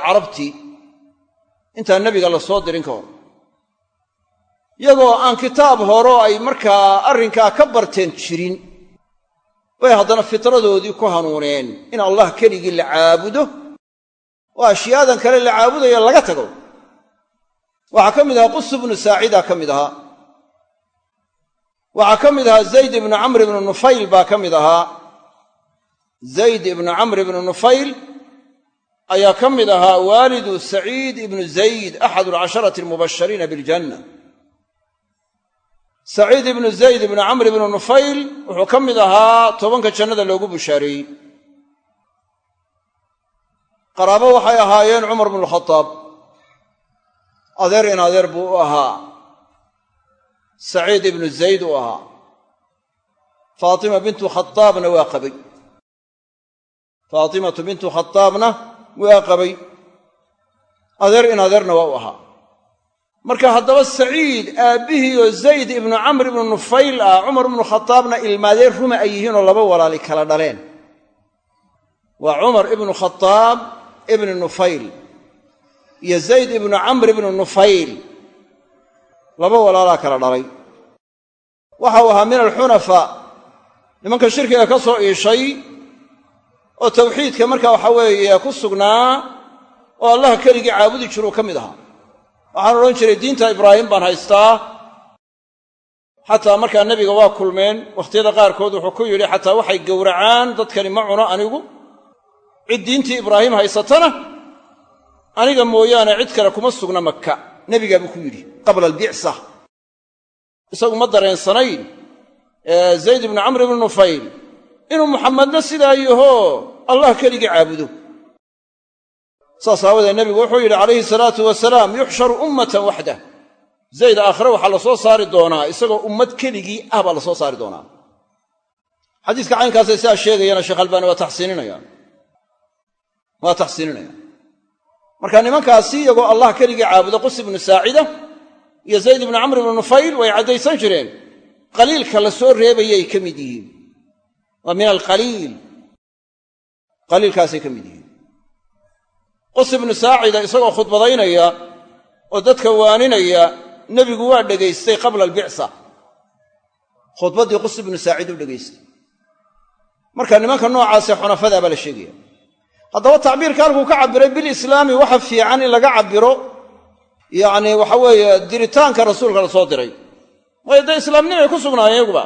carabtii intaan nebiga la soo dirin ka hor iyagoo aan kitaab horo ay markaa arrinkaa ka barteen jirin bay haddana fitradoodii ku hanuuneen in allah keligii la caabudo oo ashyaadan kale la caabudayo laga tago waxaa ka mid ahaa qus ibnu saacidaa ka mid ahaa. Waxaa ka mid ahaa zayd ibnu camr ibnu nufayl baa ka mid ahaa. Zayd ibnu camr ibnu nufayl ayaa ka mid ahaa waalidu saciid ibnu zayd axad alcasharati almubashariina biljanna. Saciid ibnu zayd ibnu camr ibnu nufayl wuxuu ka mid ahaa tobanka jannada loogu bushaareeyey qaraabo waxay ahaayeen cumar bnu lkhadaab adeer in adeer buu u ahaa. Saciid ibnu zayd u ahaa. Faatima bintu khadaabna waa qabay. Faatimatu bintu khataabna waa qabay. Adeer in adeerna waa u ahaa. Marka haddaba saciid aabbihiioo zayd ibnu camr ibnu nufayl ah cumar ibnu khataabna ilmaadeer ruma ay yihiinoo laba walaali kala dhaleen. Waa cumar ibnu khataab ibni nufayl iyo zayd ibnu camr ibnu nufayl. Laba walaalaa kala dhalay. Waxa uu ahaa min alxunafaa nimanka shirkiga ka soo iishay oo tawxiidka marka waxa weeye ku sugnaa oo allaha keligii caabudi jiruu ka mid ahaa. Waxaan odhan jiray diinta ibraahim baan haystaa. Xataa markaa nebiga waa kulmeen wakhtiyada qaarkood wuxuu ku yidhi xataa waxay gowracaan dadkani ma cuno anigu. Cid diintii ibraahim haysatana aniga mooyaane cid kale kuma sugna maka nebigaa buu ku yidhi qabla albicsa isagu ma dareensanayn zayd ibnu camr ibnu nufayl inuu muxammadna sidaa yaho allah keligii caabudo. Saas aawadeed nebigu wuxuu yidhi calayhi salaatu wasalaam yuxsharu ummatan waxdah. Zayd aakhire waxaa la soo saari doonaa isagoo ummad keligii ah baa la soo saari doonaa. Xadiiska caynkaasay sidaa sheegayana sheekh albaani waa taxsiininaya waa taxsiininaya marka nimankaasi iyagoo allah keligii caabudo qus ibnu saacida iyo zayd ibnu camr ibnu nufayl way caddaysan jireen. Qaliilka la soo reebayay ka mid yihiin. Waa min alqaliil. Qaliilkaasay ka mid yihiin. Qus ibnu saacida isagoo khudbadaynaya oo dadka waaninaya nebigu waa dhegaystay qabla albicsa khudbaddii qus ibnu saacid u dhegaystay. Marka nimanka noocaasee xunafadaa baa la sheegaya haddaba tacbiirka halkuu ka cabbiray bilislaami waxa fiican in laga cabbiro yacni waxa weeye diritaanka rasuulka la soo diray. Waayo dee islaamnimay ku sugnaayeen iyaguba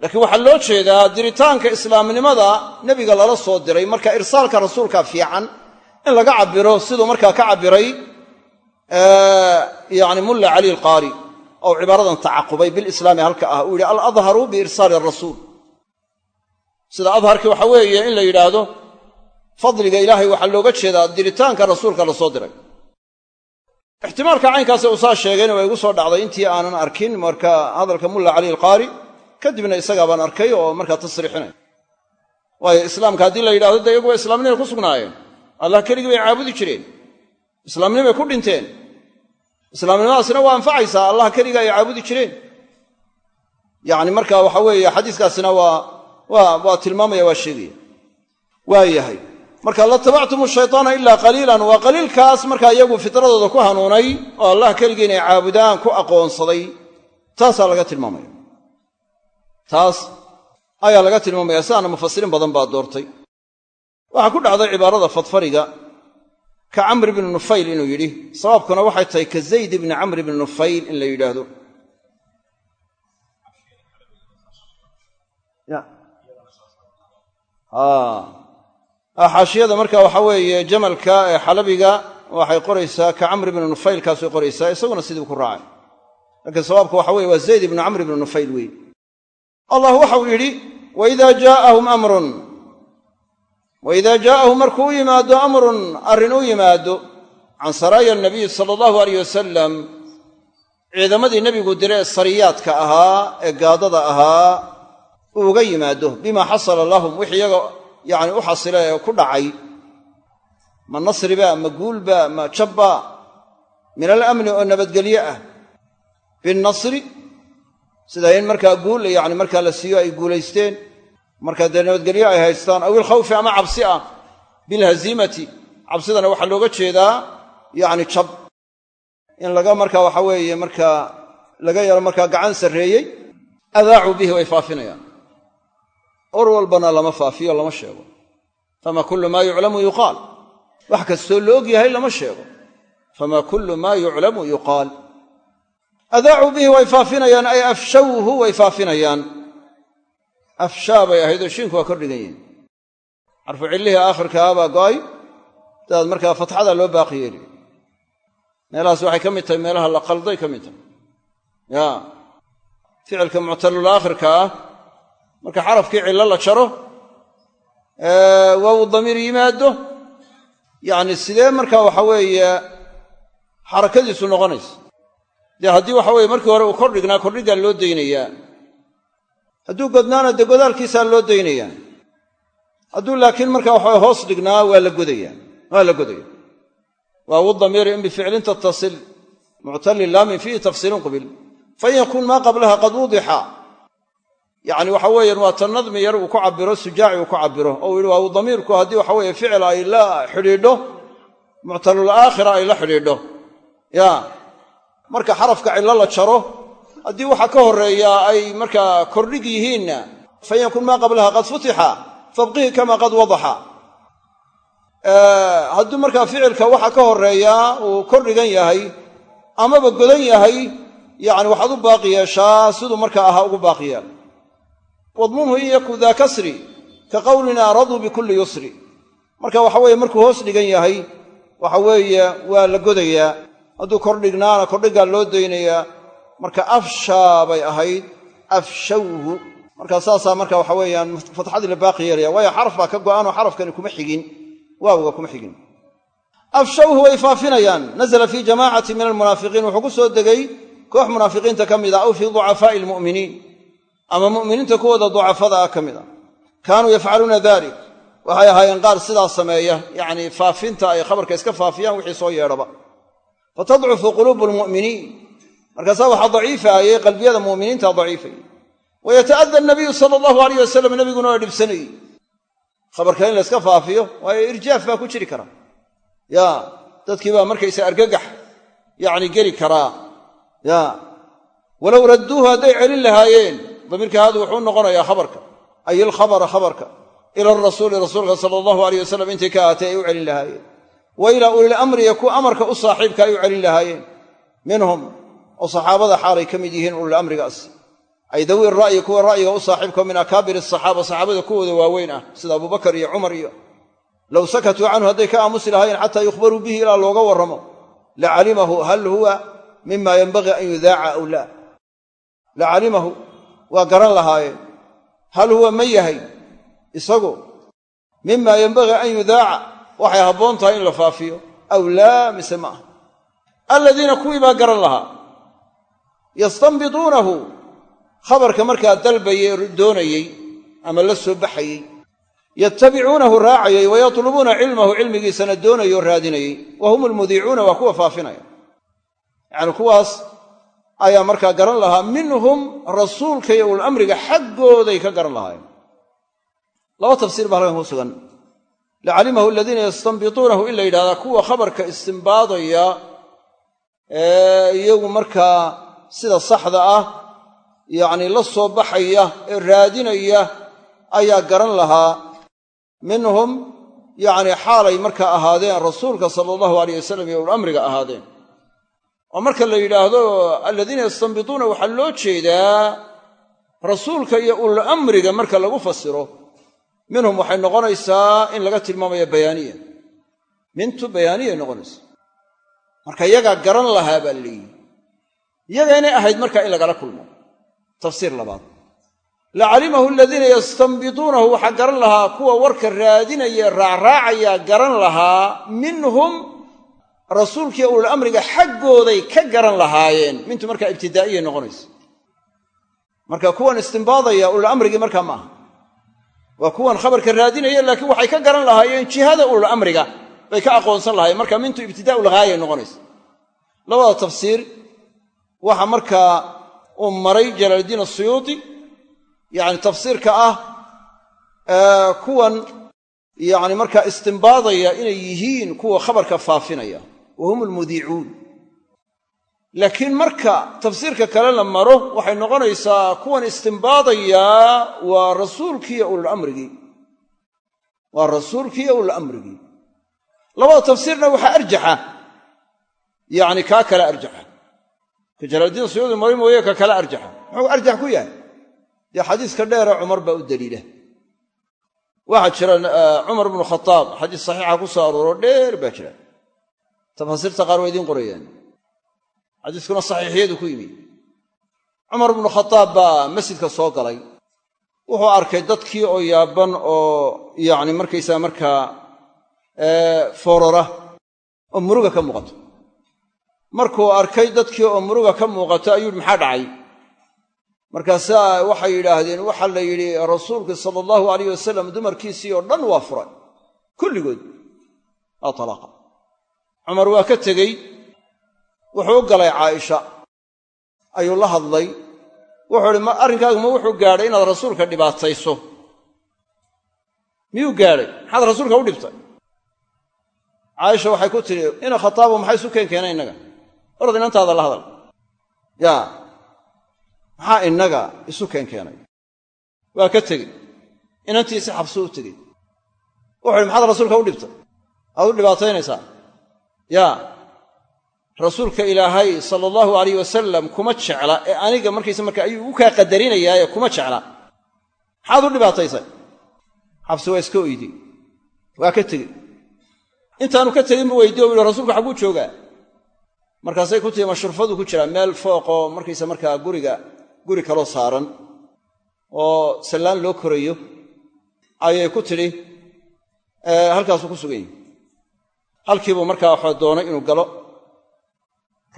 laakiin waxaa loo jeedaa diritaanka islaamnimada nebiga lala soo diray marka irsaalka rasuulka fiican in laga cabbiro siduu markaa ka cabbiray yani mulla cali alqaari ou cibaaradan tacaqubay bilislaami halka ah. Uu yidhi aladharu biirsaali arasuul sida adharkii waxa weeye in la yidhaahdo fadliga ilaahay waxaa looga jeedaa diritaanka rasuulka la soo diray. Ixtimaalka caynkaase uu saa sheegayna waa igu soo dhacday intii aanan arkin marka hadalka mulla cali alqaari kadibna isagaa baan arkay oo markaa tasriixinay. Waayo islaamka haddii la yidhahdo dee iyagu waa islaamnimay ku sugnaayeen. Allah keligii bay caabudi jireen. Islaamnimay ku dhinteen. Islaamnimadaasina waa anfacaysaa. Allah keliga ay caabudi jireen. Yacni marka waxa weeye xadiiskaasina waa waa waa tilmaamaya waa sheegaya. Waa yahay marka la tabactum shaytaana ilaa qaliilan. Waa qaliilkaas markaa iyagu fitradooda ku hanuunay oo allah keligii inay caabudaan ku aqoonsaday. Taasaa laga tilmaamaya. Taas ayaa laga tilmaamaya. Sidaana mufasiriin badan baa doortay. Waxaa ku dhacday cibaarada fadfariga ka camr ibni nufayl inuu yidhi. Sawaabkuna waxay tahay ka zayd ibni camr ibni nufayl in la yidhaahdo xaashiyada marka waxa weeye jamalka ee xalabiga waxay qoraysaa ka camr ibni nufaylkaasay qoraysaa isaguna sidii ku raacay. Laakiin sawaabka waxa weye waa zayd ibni camr ibni nufayl wey allah waxau yidhi waida jaa'ahum amrun. Waida jaa'ahum markuu u yimaado amrun arrin u yimaado can saraaya nabiyi sala allahu aleyh wasalam ciidamadii nebigu dire ee sariyaadka ahaa ee gaadada ahaa uga yimaado bima xasala lahum wix iyaga yacni u xasila ee ku dhacay. Ma nasriba ma guulba ma jabba min alamni oo nabadgelye ah. Binnasri sida in markaa guul yacni markaa la siiyo ay guulaysteen markaa dee nabadgelyo ay haystaan. Aw ilkhawfi ama cabsi ah bilhaziimati cabsidana waxaa looga jeedaa yacni jab. In laga markaa waxa weeye markaa laga yaro markaa gacan sarreeyey adaacuu bihi way faafinayaan or walbana lama faafiyo lama sheego. Fama kullu maa yuclamu yuqaal wax kastoo la og yahay lama sheego. Fama kullu maa yuclamu yuqaal adaacuu bihi way faafinayaan ay afshawhu way faafinayaan. Afshaa bay ahaydoo shiinku waa kordhigan yihiin xarfu cillihii aakhirkaa baa go'ay daad markaa fatxada loo baaqi meelahaas waxay ka mid tahay meelaha la qalday ka mid tahay. Ya ficilka muctalul aakhirka ah marka xarafkii cillo la jaro waawu damiir yimaado. Yacni sidee markaa waxa weeye xarakadiisu noqonaysa? Dee haddii waxa weye markii hore uu kordhignaa kordhiggaa loo daynayaa. Hadduu godnaana dee godaalkiisaa loo daynayaa. Hadduu laakiin marka waxa hoos dhignaa waa la godaya waa la godaya waawu damiiri in bificlin tattasil muctali laamin fiihi tafsiilun qubil. Fain yakun maa qablaha qad wudixa yacni waxa weeyaan waa ta nadmi yar uu ku cabiro sujaaci uu ku cabiro oo uu yihi waawu damiirku haddii waxa weeye ficil ay la xidhiidho muctalul aakhira ay la xidhiidho. Ya. Marka xarafka cillo la jaro haddii waxa ka horreeya ay markaa kordhig yihiinna fain yakun maa qablaha qad futixa fabqihi kama qad wadaxa. Haddii markaa ficilka waxa ka horreeya uu kordhigan yahay amaba godan yahay yani waxaad u baaqi yeeshaa siduu markaa ahaa ugu baaqi yeel wadmunhu in daa kasri ka qowlina raduu bikulli yusri. Marka waxa weeye markuu hoos dhigan yahay waxa weeye waa la godayaa. Hadduu kordhignaana kordhigaa loo daynayaa. Marka afshaa bay ahayd afshawhu. Markaa saasaa marka waxa weeyaan fatxadii la baaqi yeelaya waayo xaraf baa ka go'anoo xarafkani kuma xigin waawga kuma xigin. Afshawhu way faafinayaan. Nazla fii jamaacati min almunaafiqiin wuxuu ku soo degay koox munaafiqiinta ka mid a aw fii ducafaa'i almu'miniin ama mu'miniinta kuwooda ducafada ah ka mid a. Kaanuu yafcaluuna dalik. Waxay ahaayeen qaar sidaa sameeya yacni faafinta ay khabarka iska faafiyaan wixii soo yeedhaba. Fatadcufu quluubu lmu'miniin markaasaa waxaa daciifaayey qalbiyada mu'miniinta daciifayay wayata'ada nabiyu sala allahu alayh wasalam nebiguna waa dhibsanayey. Khabarka in layska faafiyo waayo irjaaf baa ku jiri kara. Ya dadkii baa markaysa argagax yacni geli karaa. Ya walow radduuhu hadday celin lahaayeen damiirka haadu wuxuu noqonayaa khabarka. Ay ilkhabara khabarka. Ila arasuuli rasuulka sala allahu aleyh wasalam intay ka ahaatay ay u celin lahaayeen. Wa ilaa ulil amri iyo kuwa amarka u saaxiibka ay u celin lahaayeen. Minhum oo saxaabada xaalay ka mid yihiin ulil amrigaas. Ay dawi ra'yi kuwa ra'yiga u saaxiibka min akaabir asaxaaba saxaabada kuwooda waaweyn ah sida abubakar iyo cumar iyo low sakatuu canhu hadday ka aamusi lahaayeen xataa yukhbaruu bihi ilaa looga warramo. Lacalimahu hal huwa mima yenbagii an yudaaca aw laa. Lacalimahu waa garan lahaayeen. Hal huwa ma yahay? Isagu mima yenbagii an yudaaca waxay habboon tahay in la faafiyo. Aw laa mise ma aha. Aladiina kuwii baa garan lahaa. Yastanbituunahu khabarka markaa dalbayey doonayey ama la soo baxayey. Yatabicuunahu raacayey wa yatlubuuna cilmahu cilmigiisana doonayoo raadinayey. Wa hum almudiicuuna waa kuwa faafinaya. Yacni kuwaas ayaa markaa garan lahaa minhum rasuulka iyo ulamriga xaggooday ka garan lahaayeen. Laba tafsiir baa halkan ku sugan. Lacalimahu aladiina yastanbituunahu in la yidhahdaa kuwa khabarka istimbaadaya iyagu markaa sida saxda ah yacni la soo baxaya ee raadinaya ayaa garan lahaa minhum yacni xaalay markaa ahaadeen rasuulka sala allahu aleyh wasalam iyo ulamriga ahaadeen oo marka la yidhaahdo aladiina yastanbituuna waxaa loo jeedaa rasuulka iyo ulul amriga marka lagu fasiro. Minhum waxay noqonaysaa in laga tilmaamayo bayaaniya mintu bayaaniyay noqonaysa. Marka iyagaa garan lahaa baa la leeyihi iyaga inay ahayd marka in lagala kulmo. Tafsiir labaad. Lacalimahu aladiina yastanbituunahu waxaa garan lahaa kuwa warka raadinaya raacraacayaa garan lahaa minhum rasuulkiiyo ulul amriga xaggooday ka garan lahaayeen. Mintu markaa ibtidaa'iyay noqonaysa. Marka kuwan istimbaadaya ulul amrigii markaa ma aha. Waa kuwan khabarka raadinaya laakiin waxay ka garan lahaayeen jihada ulul amriga bay ka aqoonsan lahaayeen. Marka mintu ibtidaa'ul ghaayay noqonaysa. Labada tafsiir waxa markaa uu maray jalaaluddiin asuyuuti yacni tafsiirka ah kuwan yacni markaa istimbaadaya inay yihiin kuwa khabarka faafinaya wa hum almudiicuun. Laakiin marka tafsiirka kale la maro waxay noqonaysaa kuwan istimbaadayaa waa rasuulkiiyo ulul amrigii. Waa rasuulkiiyo ulul amrigii. Labada tafsiirna waxaa arjaxa. Yacni kaa kale arjaxa. Ka jalaaldiin suyuudi mari mooye ka kale arjaxa. Muxuu arjax ku yahay. Dee xadiiska dheere cumar baa u daliila. Waxaa jira cumar bnu khataab xadiis saxiixa ku soo arooro dheer baa jira tafaasiirta qaar waa idiin qorayaan. Xadiiskuna saxiixiyadu ku yimi. Cumar bnu khataab baa masjidka soo galay. Wuxuu arkay dadkii oo yaaban oo yacni markaysaa markaa foorora oo muruga ka muuqato. Markuu arkay dadkii oo muruga ka muuqato ayuu maxaa dhacay? Markaasaa waxay yidhaahdeen waxaa la yidhi rasuulku sala allahu alayh wasalam dumarkiisii oo dhan waa furay. Kulligood waa talaaqa cumar waa ka tegey wuxuu u galay caaisha ayuu la hadlay. Wuxuu idhi ma arrinkaagu ma wuxuu gaadhay inaad rasuulka dhibaatayso? Miyuu gaadhay? Maxaad rasuulka u dhibtay? Caaisha waxay ku tidhi ina khataabo maxay isu keen keena innaga? Orad inantaada la hadal. Yaa maxaa innaga isu keen keenay? Waa ka tegey. Inantiisi xabsuu u tegey. Wuxu uhi maxaad rasuulka u dhibtay? Aad u dhibaataynaysaa yaa rasuulka ilaahay sala allahu alayh wasalam kuma jecla ee aniga markaysa marka ayuu ugu kaa qadarinayaayee kuma jecla. Maxaad u dhibaataysay? Xabsi waa iska oydey waa ka tegey intaanu ka tegin bu weydiye u yihi rasuulku xagguu joogaa. Markaasay ku tihi mashurfadu ku jiraa meel fooqoo markaysa markaa guriga guri kaloo saaran oo sallaan loo korayo ayay ku tidhi halkaasuu ku sugan yahy halkiibuu markaa waxaa doonay inuu galo.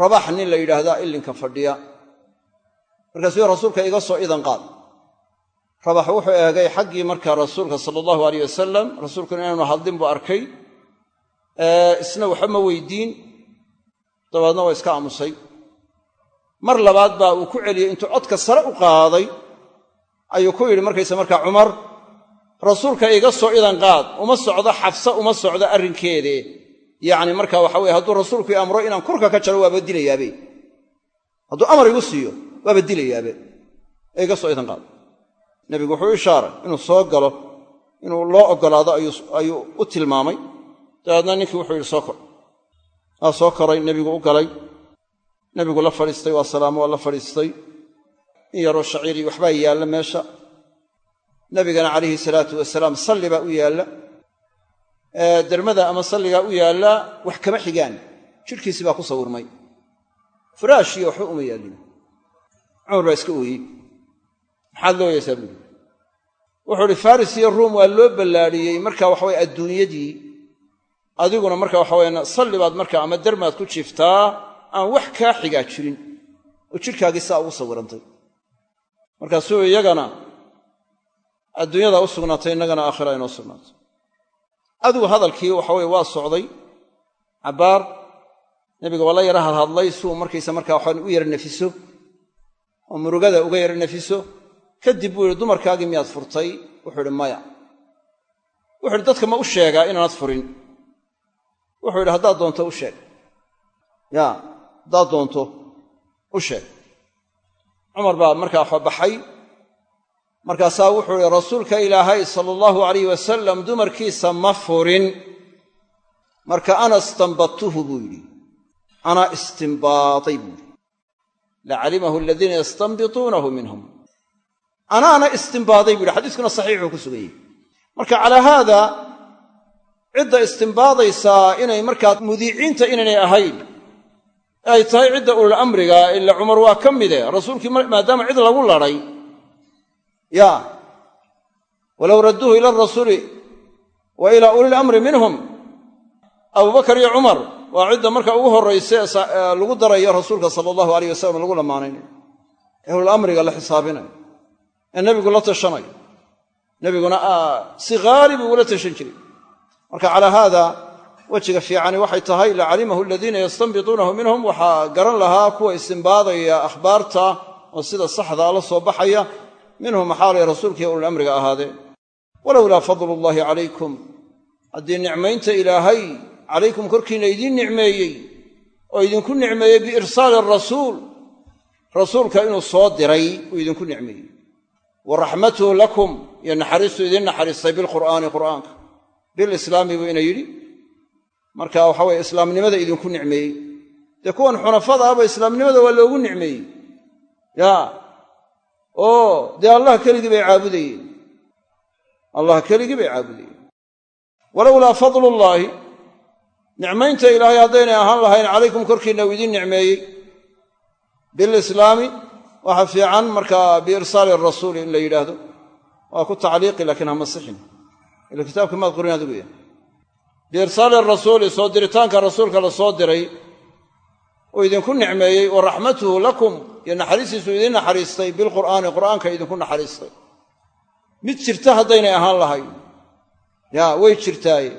Rabax nin la yidhaahdaa illinka fadhiya. Markaasuu rasuulka iga soo idan qaad. Rabax wuxuu eegay xaggii markaa rasuulka sala allahu aleyh wasalam rasuulkuna inaanu hadlin buu arkay. Isna waxba ma weydiin. Dabeedna waa iska aamusay. Mar labaad baa uu ku celiyey intuu codka sare u qaaday. Ayuu ku yidhi markaysa markaa cumar rasuulka iga soo idan qaad. Uma socdo xabsa uma socdo arrinkeede yacni marka waxa weye hadduu rasuulku amro inaan kurka ka jaro waaba dilayaabe hadduu amar igu siiyo waaba dilayaabe ee iga soo idan qaad. Nebigu wuxuu ishaaray inuu soo galo inuu loo oggolaado ayuu u tilmaamay. Dabeedna ninkii wuxuu yidhi soo kor. Waa soo koray nebigu u galay. Nebigu la fadhiistay waa salaamo waa la fadhiistay. In yaroo shaciirii waxbaa yaalla meesha. Nebigana calayhi salaatu wasalaam salli baa u yaalla dermada ama salligaa u yaalla wax kama xigaan. Jidhkiisii baa ku sawirmay. Faraashiyo waxba uma yaallin cumar baa iska ooyey. Maxaad looyaysaa buuri wuxuu ihi faris iyo ruum waa loo ballaadhiyey marka waxaweye adduunyadii. Adiguna marka waxa weye salli baad marka ama dermaad ku jiiftaa aan wax kaa xigaa jirin. Oo jidhkaagii saa ugu sawirantay. Markaasuu iyagana adduunyada u sugnaatay innagana aakhira inoo sugnaatay adigu hadalkii waxaweye waa socday. Cabbaar nebiga waa la yara hadhadlay si uu markaysa markaa waxaan u yara nefiso. Oo murugada uga yara nefiso. Kadib buu yihi dumarkaagii miyaad furtay? Wuxuu ihi maya. Wuxu ihi dadka ma u sheegaa inaanad furin. Wuxuu yidhi haddaad doonto u sheeg. Yaa haddaad doonto u sheeg. Cumar baa markaa baxay markaasaa wuxuu ihi rasuulka ilaahay sala allahu alayh wasalam dumarkiisa ma furin. Marka ana istanbadtuhu buu yidhi. Anaa istinbaaday buu yidhi. Lacalimahu aladiina yastanbituunahu minhum. Anaana istinbaaday buu yidhi. Xadiiskuna saxiixuu ku sugan yahy marka calaa haada cidda istimbaadaysaa inay markaa mudiiciinta inaynay ahayn ay tahay cidda ulul amriga ila cumar waa ka mide rasuulkii maadaama cid lagu ladhay ya. Walow radduuhu ila arasuuli wa ilaa ulil amri minhum. Abubakar iyo cumar waa cidda marka ugu horraysa ee lagu darayo rasuulka sala allahu aleyh wasalam lagu lamaanaynayo ee amriga la xisaabinayo ee nebigu la tashanayo nebiguna si haali buu ula tashan jiray. Marka calaa haada wejiga fiicani waxay tahay lacalimahu aladiina yastanbituunahu minhum. Waxaa garan lahaa kuwa istimbaadaya akhbaarta oo sida saxdaa la soo baxaya minhum maxaalay rasuulkii ulul amriga ahaadeen walowlaa fadlu llaahi calaykum haddii nicmaynta ilaahay calaykum korkiinna idiin nicmeeyey oo idinku nicmeeyey biirsaali arasuul rasuulka inuu soo diray uu idinku nicmeeyey. Wa raxmatuhu lakum iyo naxariistu idiin naxariistay bilqur'aani qur'aanka. Bilislaami buu ina yidhi. Marka waxa weye islaamnimada idinku nicmeeyey. Dee kuwan xunafada ahba islaamnimada waa loogu nicmeeyey. Ya oo dee allah keligii bay caabudayeen. Allah keligii bay caabudayeen. Walowlaa fadlullaahi nicmaynta ilaahay haddaynay ahaan lahayn calaykum korkiinna uu idiin nicmeeyey. Bilislaami waxa fiican markaa biirsaali arasuuli in la yidhaahdo. Waa ku tacliiqi laakiin ha masixin. Ila kitaabka maad qorin adigu ya biirsaali arasuuli soo diritaanka rasuulka la soo diray oo idinku nicmeeyey wa raxmatuhu lakum. Iyo naxariistiisu idin naxariistay bilqur'aani qur'aanka idinku naxariistay. Mid jirta haddaynay ahaan lahayn. Yaa way jirtaaye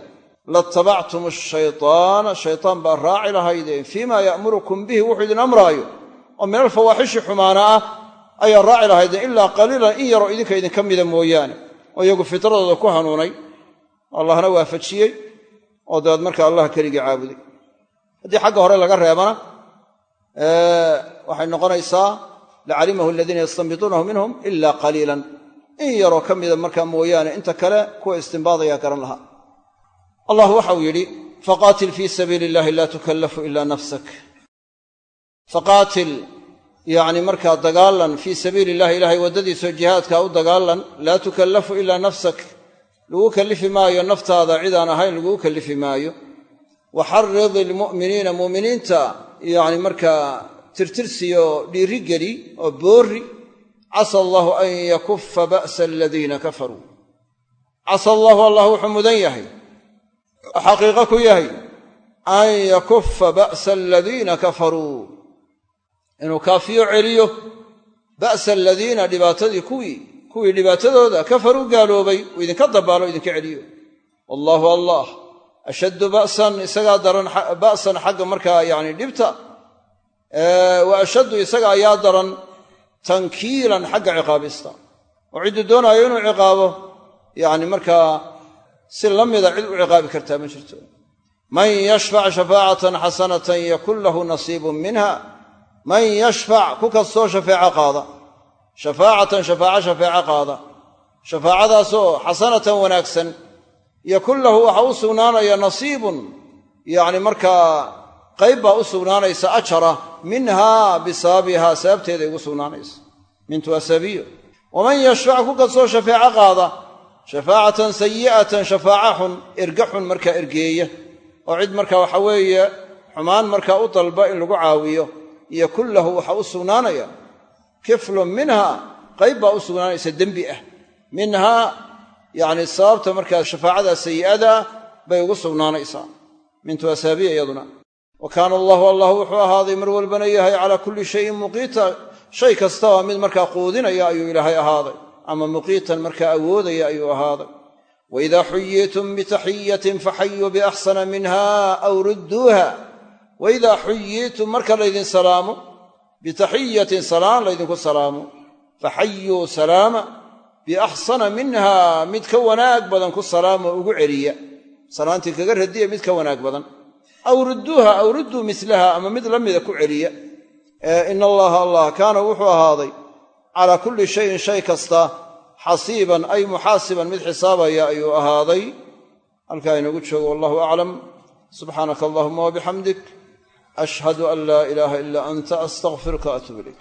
latabactum ashaytaana shaytaan baa raaci lahaydeen fii maa ya'murukum bihi wuxuu idin amraayo. Oo min alfawaaxishi xumaana ah ayaa raaci lahaydeen ilaa qaliilan in yaroo idinka idinka mida mooyaane. Oo iyagu fitradooda ku hanuunay. Allahna waafajiyey. Oo dabeed marka allah keligii caabuday. Haddii xagga hore laga reebana waxay noqonaysaa lacalimahu aladiina yastanbituunahu minhum ila qaliilan in yaroo ka mida markaa mooyaane inta kale kuwa istimbaadayaa garan lahaa. Allah waxau yidhi faqaatil fii sabiili illahi laa tukallafu ila nafsak. Faqaatil yacni markaa dagaalan fii sabiili illahi ilahay waddadiisao jihaadkaa u dagaalan laa tukallafu ilaa nafsak. Lagu kallifi maayo naftaada cidaan ahayn laguu kallifi maayo. Waxarid ilmu'miniina mu'miniinta yacni markaa tirtirsiyo dhiiri geli oo boorri casa allahu an yakufa ba'sa aladiina kafaruu casa allahu allah wuxuu mudan yahay oo xaqiiqo ku yahay an yakufa ba'sa aladiina kafaruu inuu kaafiyo celiyo ba'sa aladiina dhibaatadii kuwii kuwii dhibaatadooda kafaruu gaaloobay uu idinka dabaalo idinka celiyo. Wallaahu allah ashaddu ba'san isagaa daran ba'san xagga markaa yacni dhibta wa ashaddu isaga ayaa daran tankiilan xagga ciqaabista. Oo cidduu doonaayo inuu ciqaabo yacni markaa si la mida cid u ciqaabi kartaa ma jirto. Man yashfac shafaacatan xasanatan yakun lahu nasiibun minha. Man yashfac ku kastoo shafeeco qaada. Shafaacatan shafaaco shafeeco qaada. Shafaacadaasoo xasanatan wanaagsan yakun lahu waxa u sugnaanaya nasiibun yacni markaa qayb baa u sugnaanaysa ajara minhaa bisababihaa sababteeday ugu sugnaanaysa. Mintu asabiyo waman yashfac ku kastoo shafeeco qaada. Shafaacatan sayi'atan shafaaca xun erga xun markaa ergeeya. Oo cid markaa waxa weeye xumaan markaa u dalba in lagu caawiyo yakun lahu waxa u sugnaanaya. Kiflun minha qayb baa u sugnaanaysa dembi ah. Minhaa yacni sababta markaa shafaacada sayi'ada bay ugu sugnaanaysaa. Mintu asaabiya iyaduna. Wa kaana allahu allah wuxuu ahaaday mar walbana yahay calaa kulli shayin muqiita. Shay kastaba mid markaa quudinaya ayuu ilaahay ahaaday ama muqiitan markaa awoodaya ayuu ahaaday. Waidaa xuyitum bitaxiyatin faxayuu biaxsana minha aw rudduuha. Waidaa xuyitum marka laydin salaamo bitaxiyatin salaan laydinku salaamo faxayuu salaama biaxsana minha mid ka wanaag badan ku salaamo ugu celiya. Salaantii kaga radiya mid ka wanaag badan. Aw rudduuha aw rudduu mislaha ama mid la mida ku celiya. Ina allaha allah kaana wuxuu ahaaday calaa kulli shayin shay kasta xasiiban ay muxaasiban. Mid xisaabaya ayuu ahaaday. Halkaa inagu joogo wallahu aclam. Subxaanaka allahuma wabixamdik ashhadu an laa ilaaha ilaa anta astaqfiruka atuub ilayk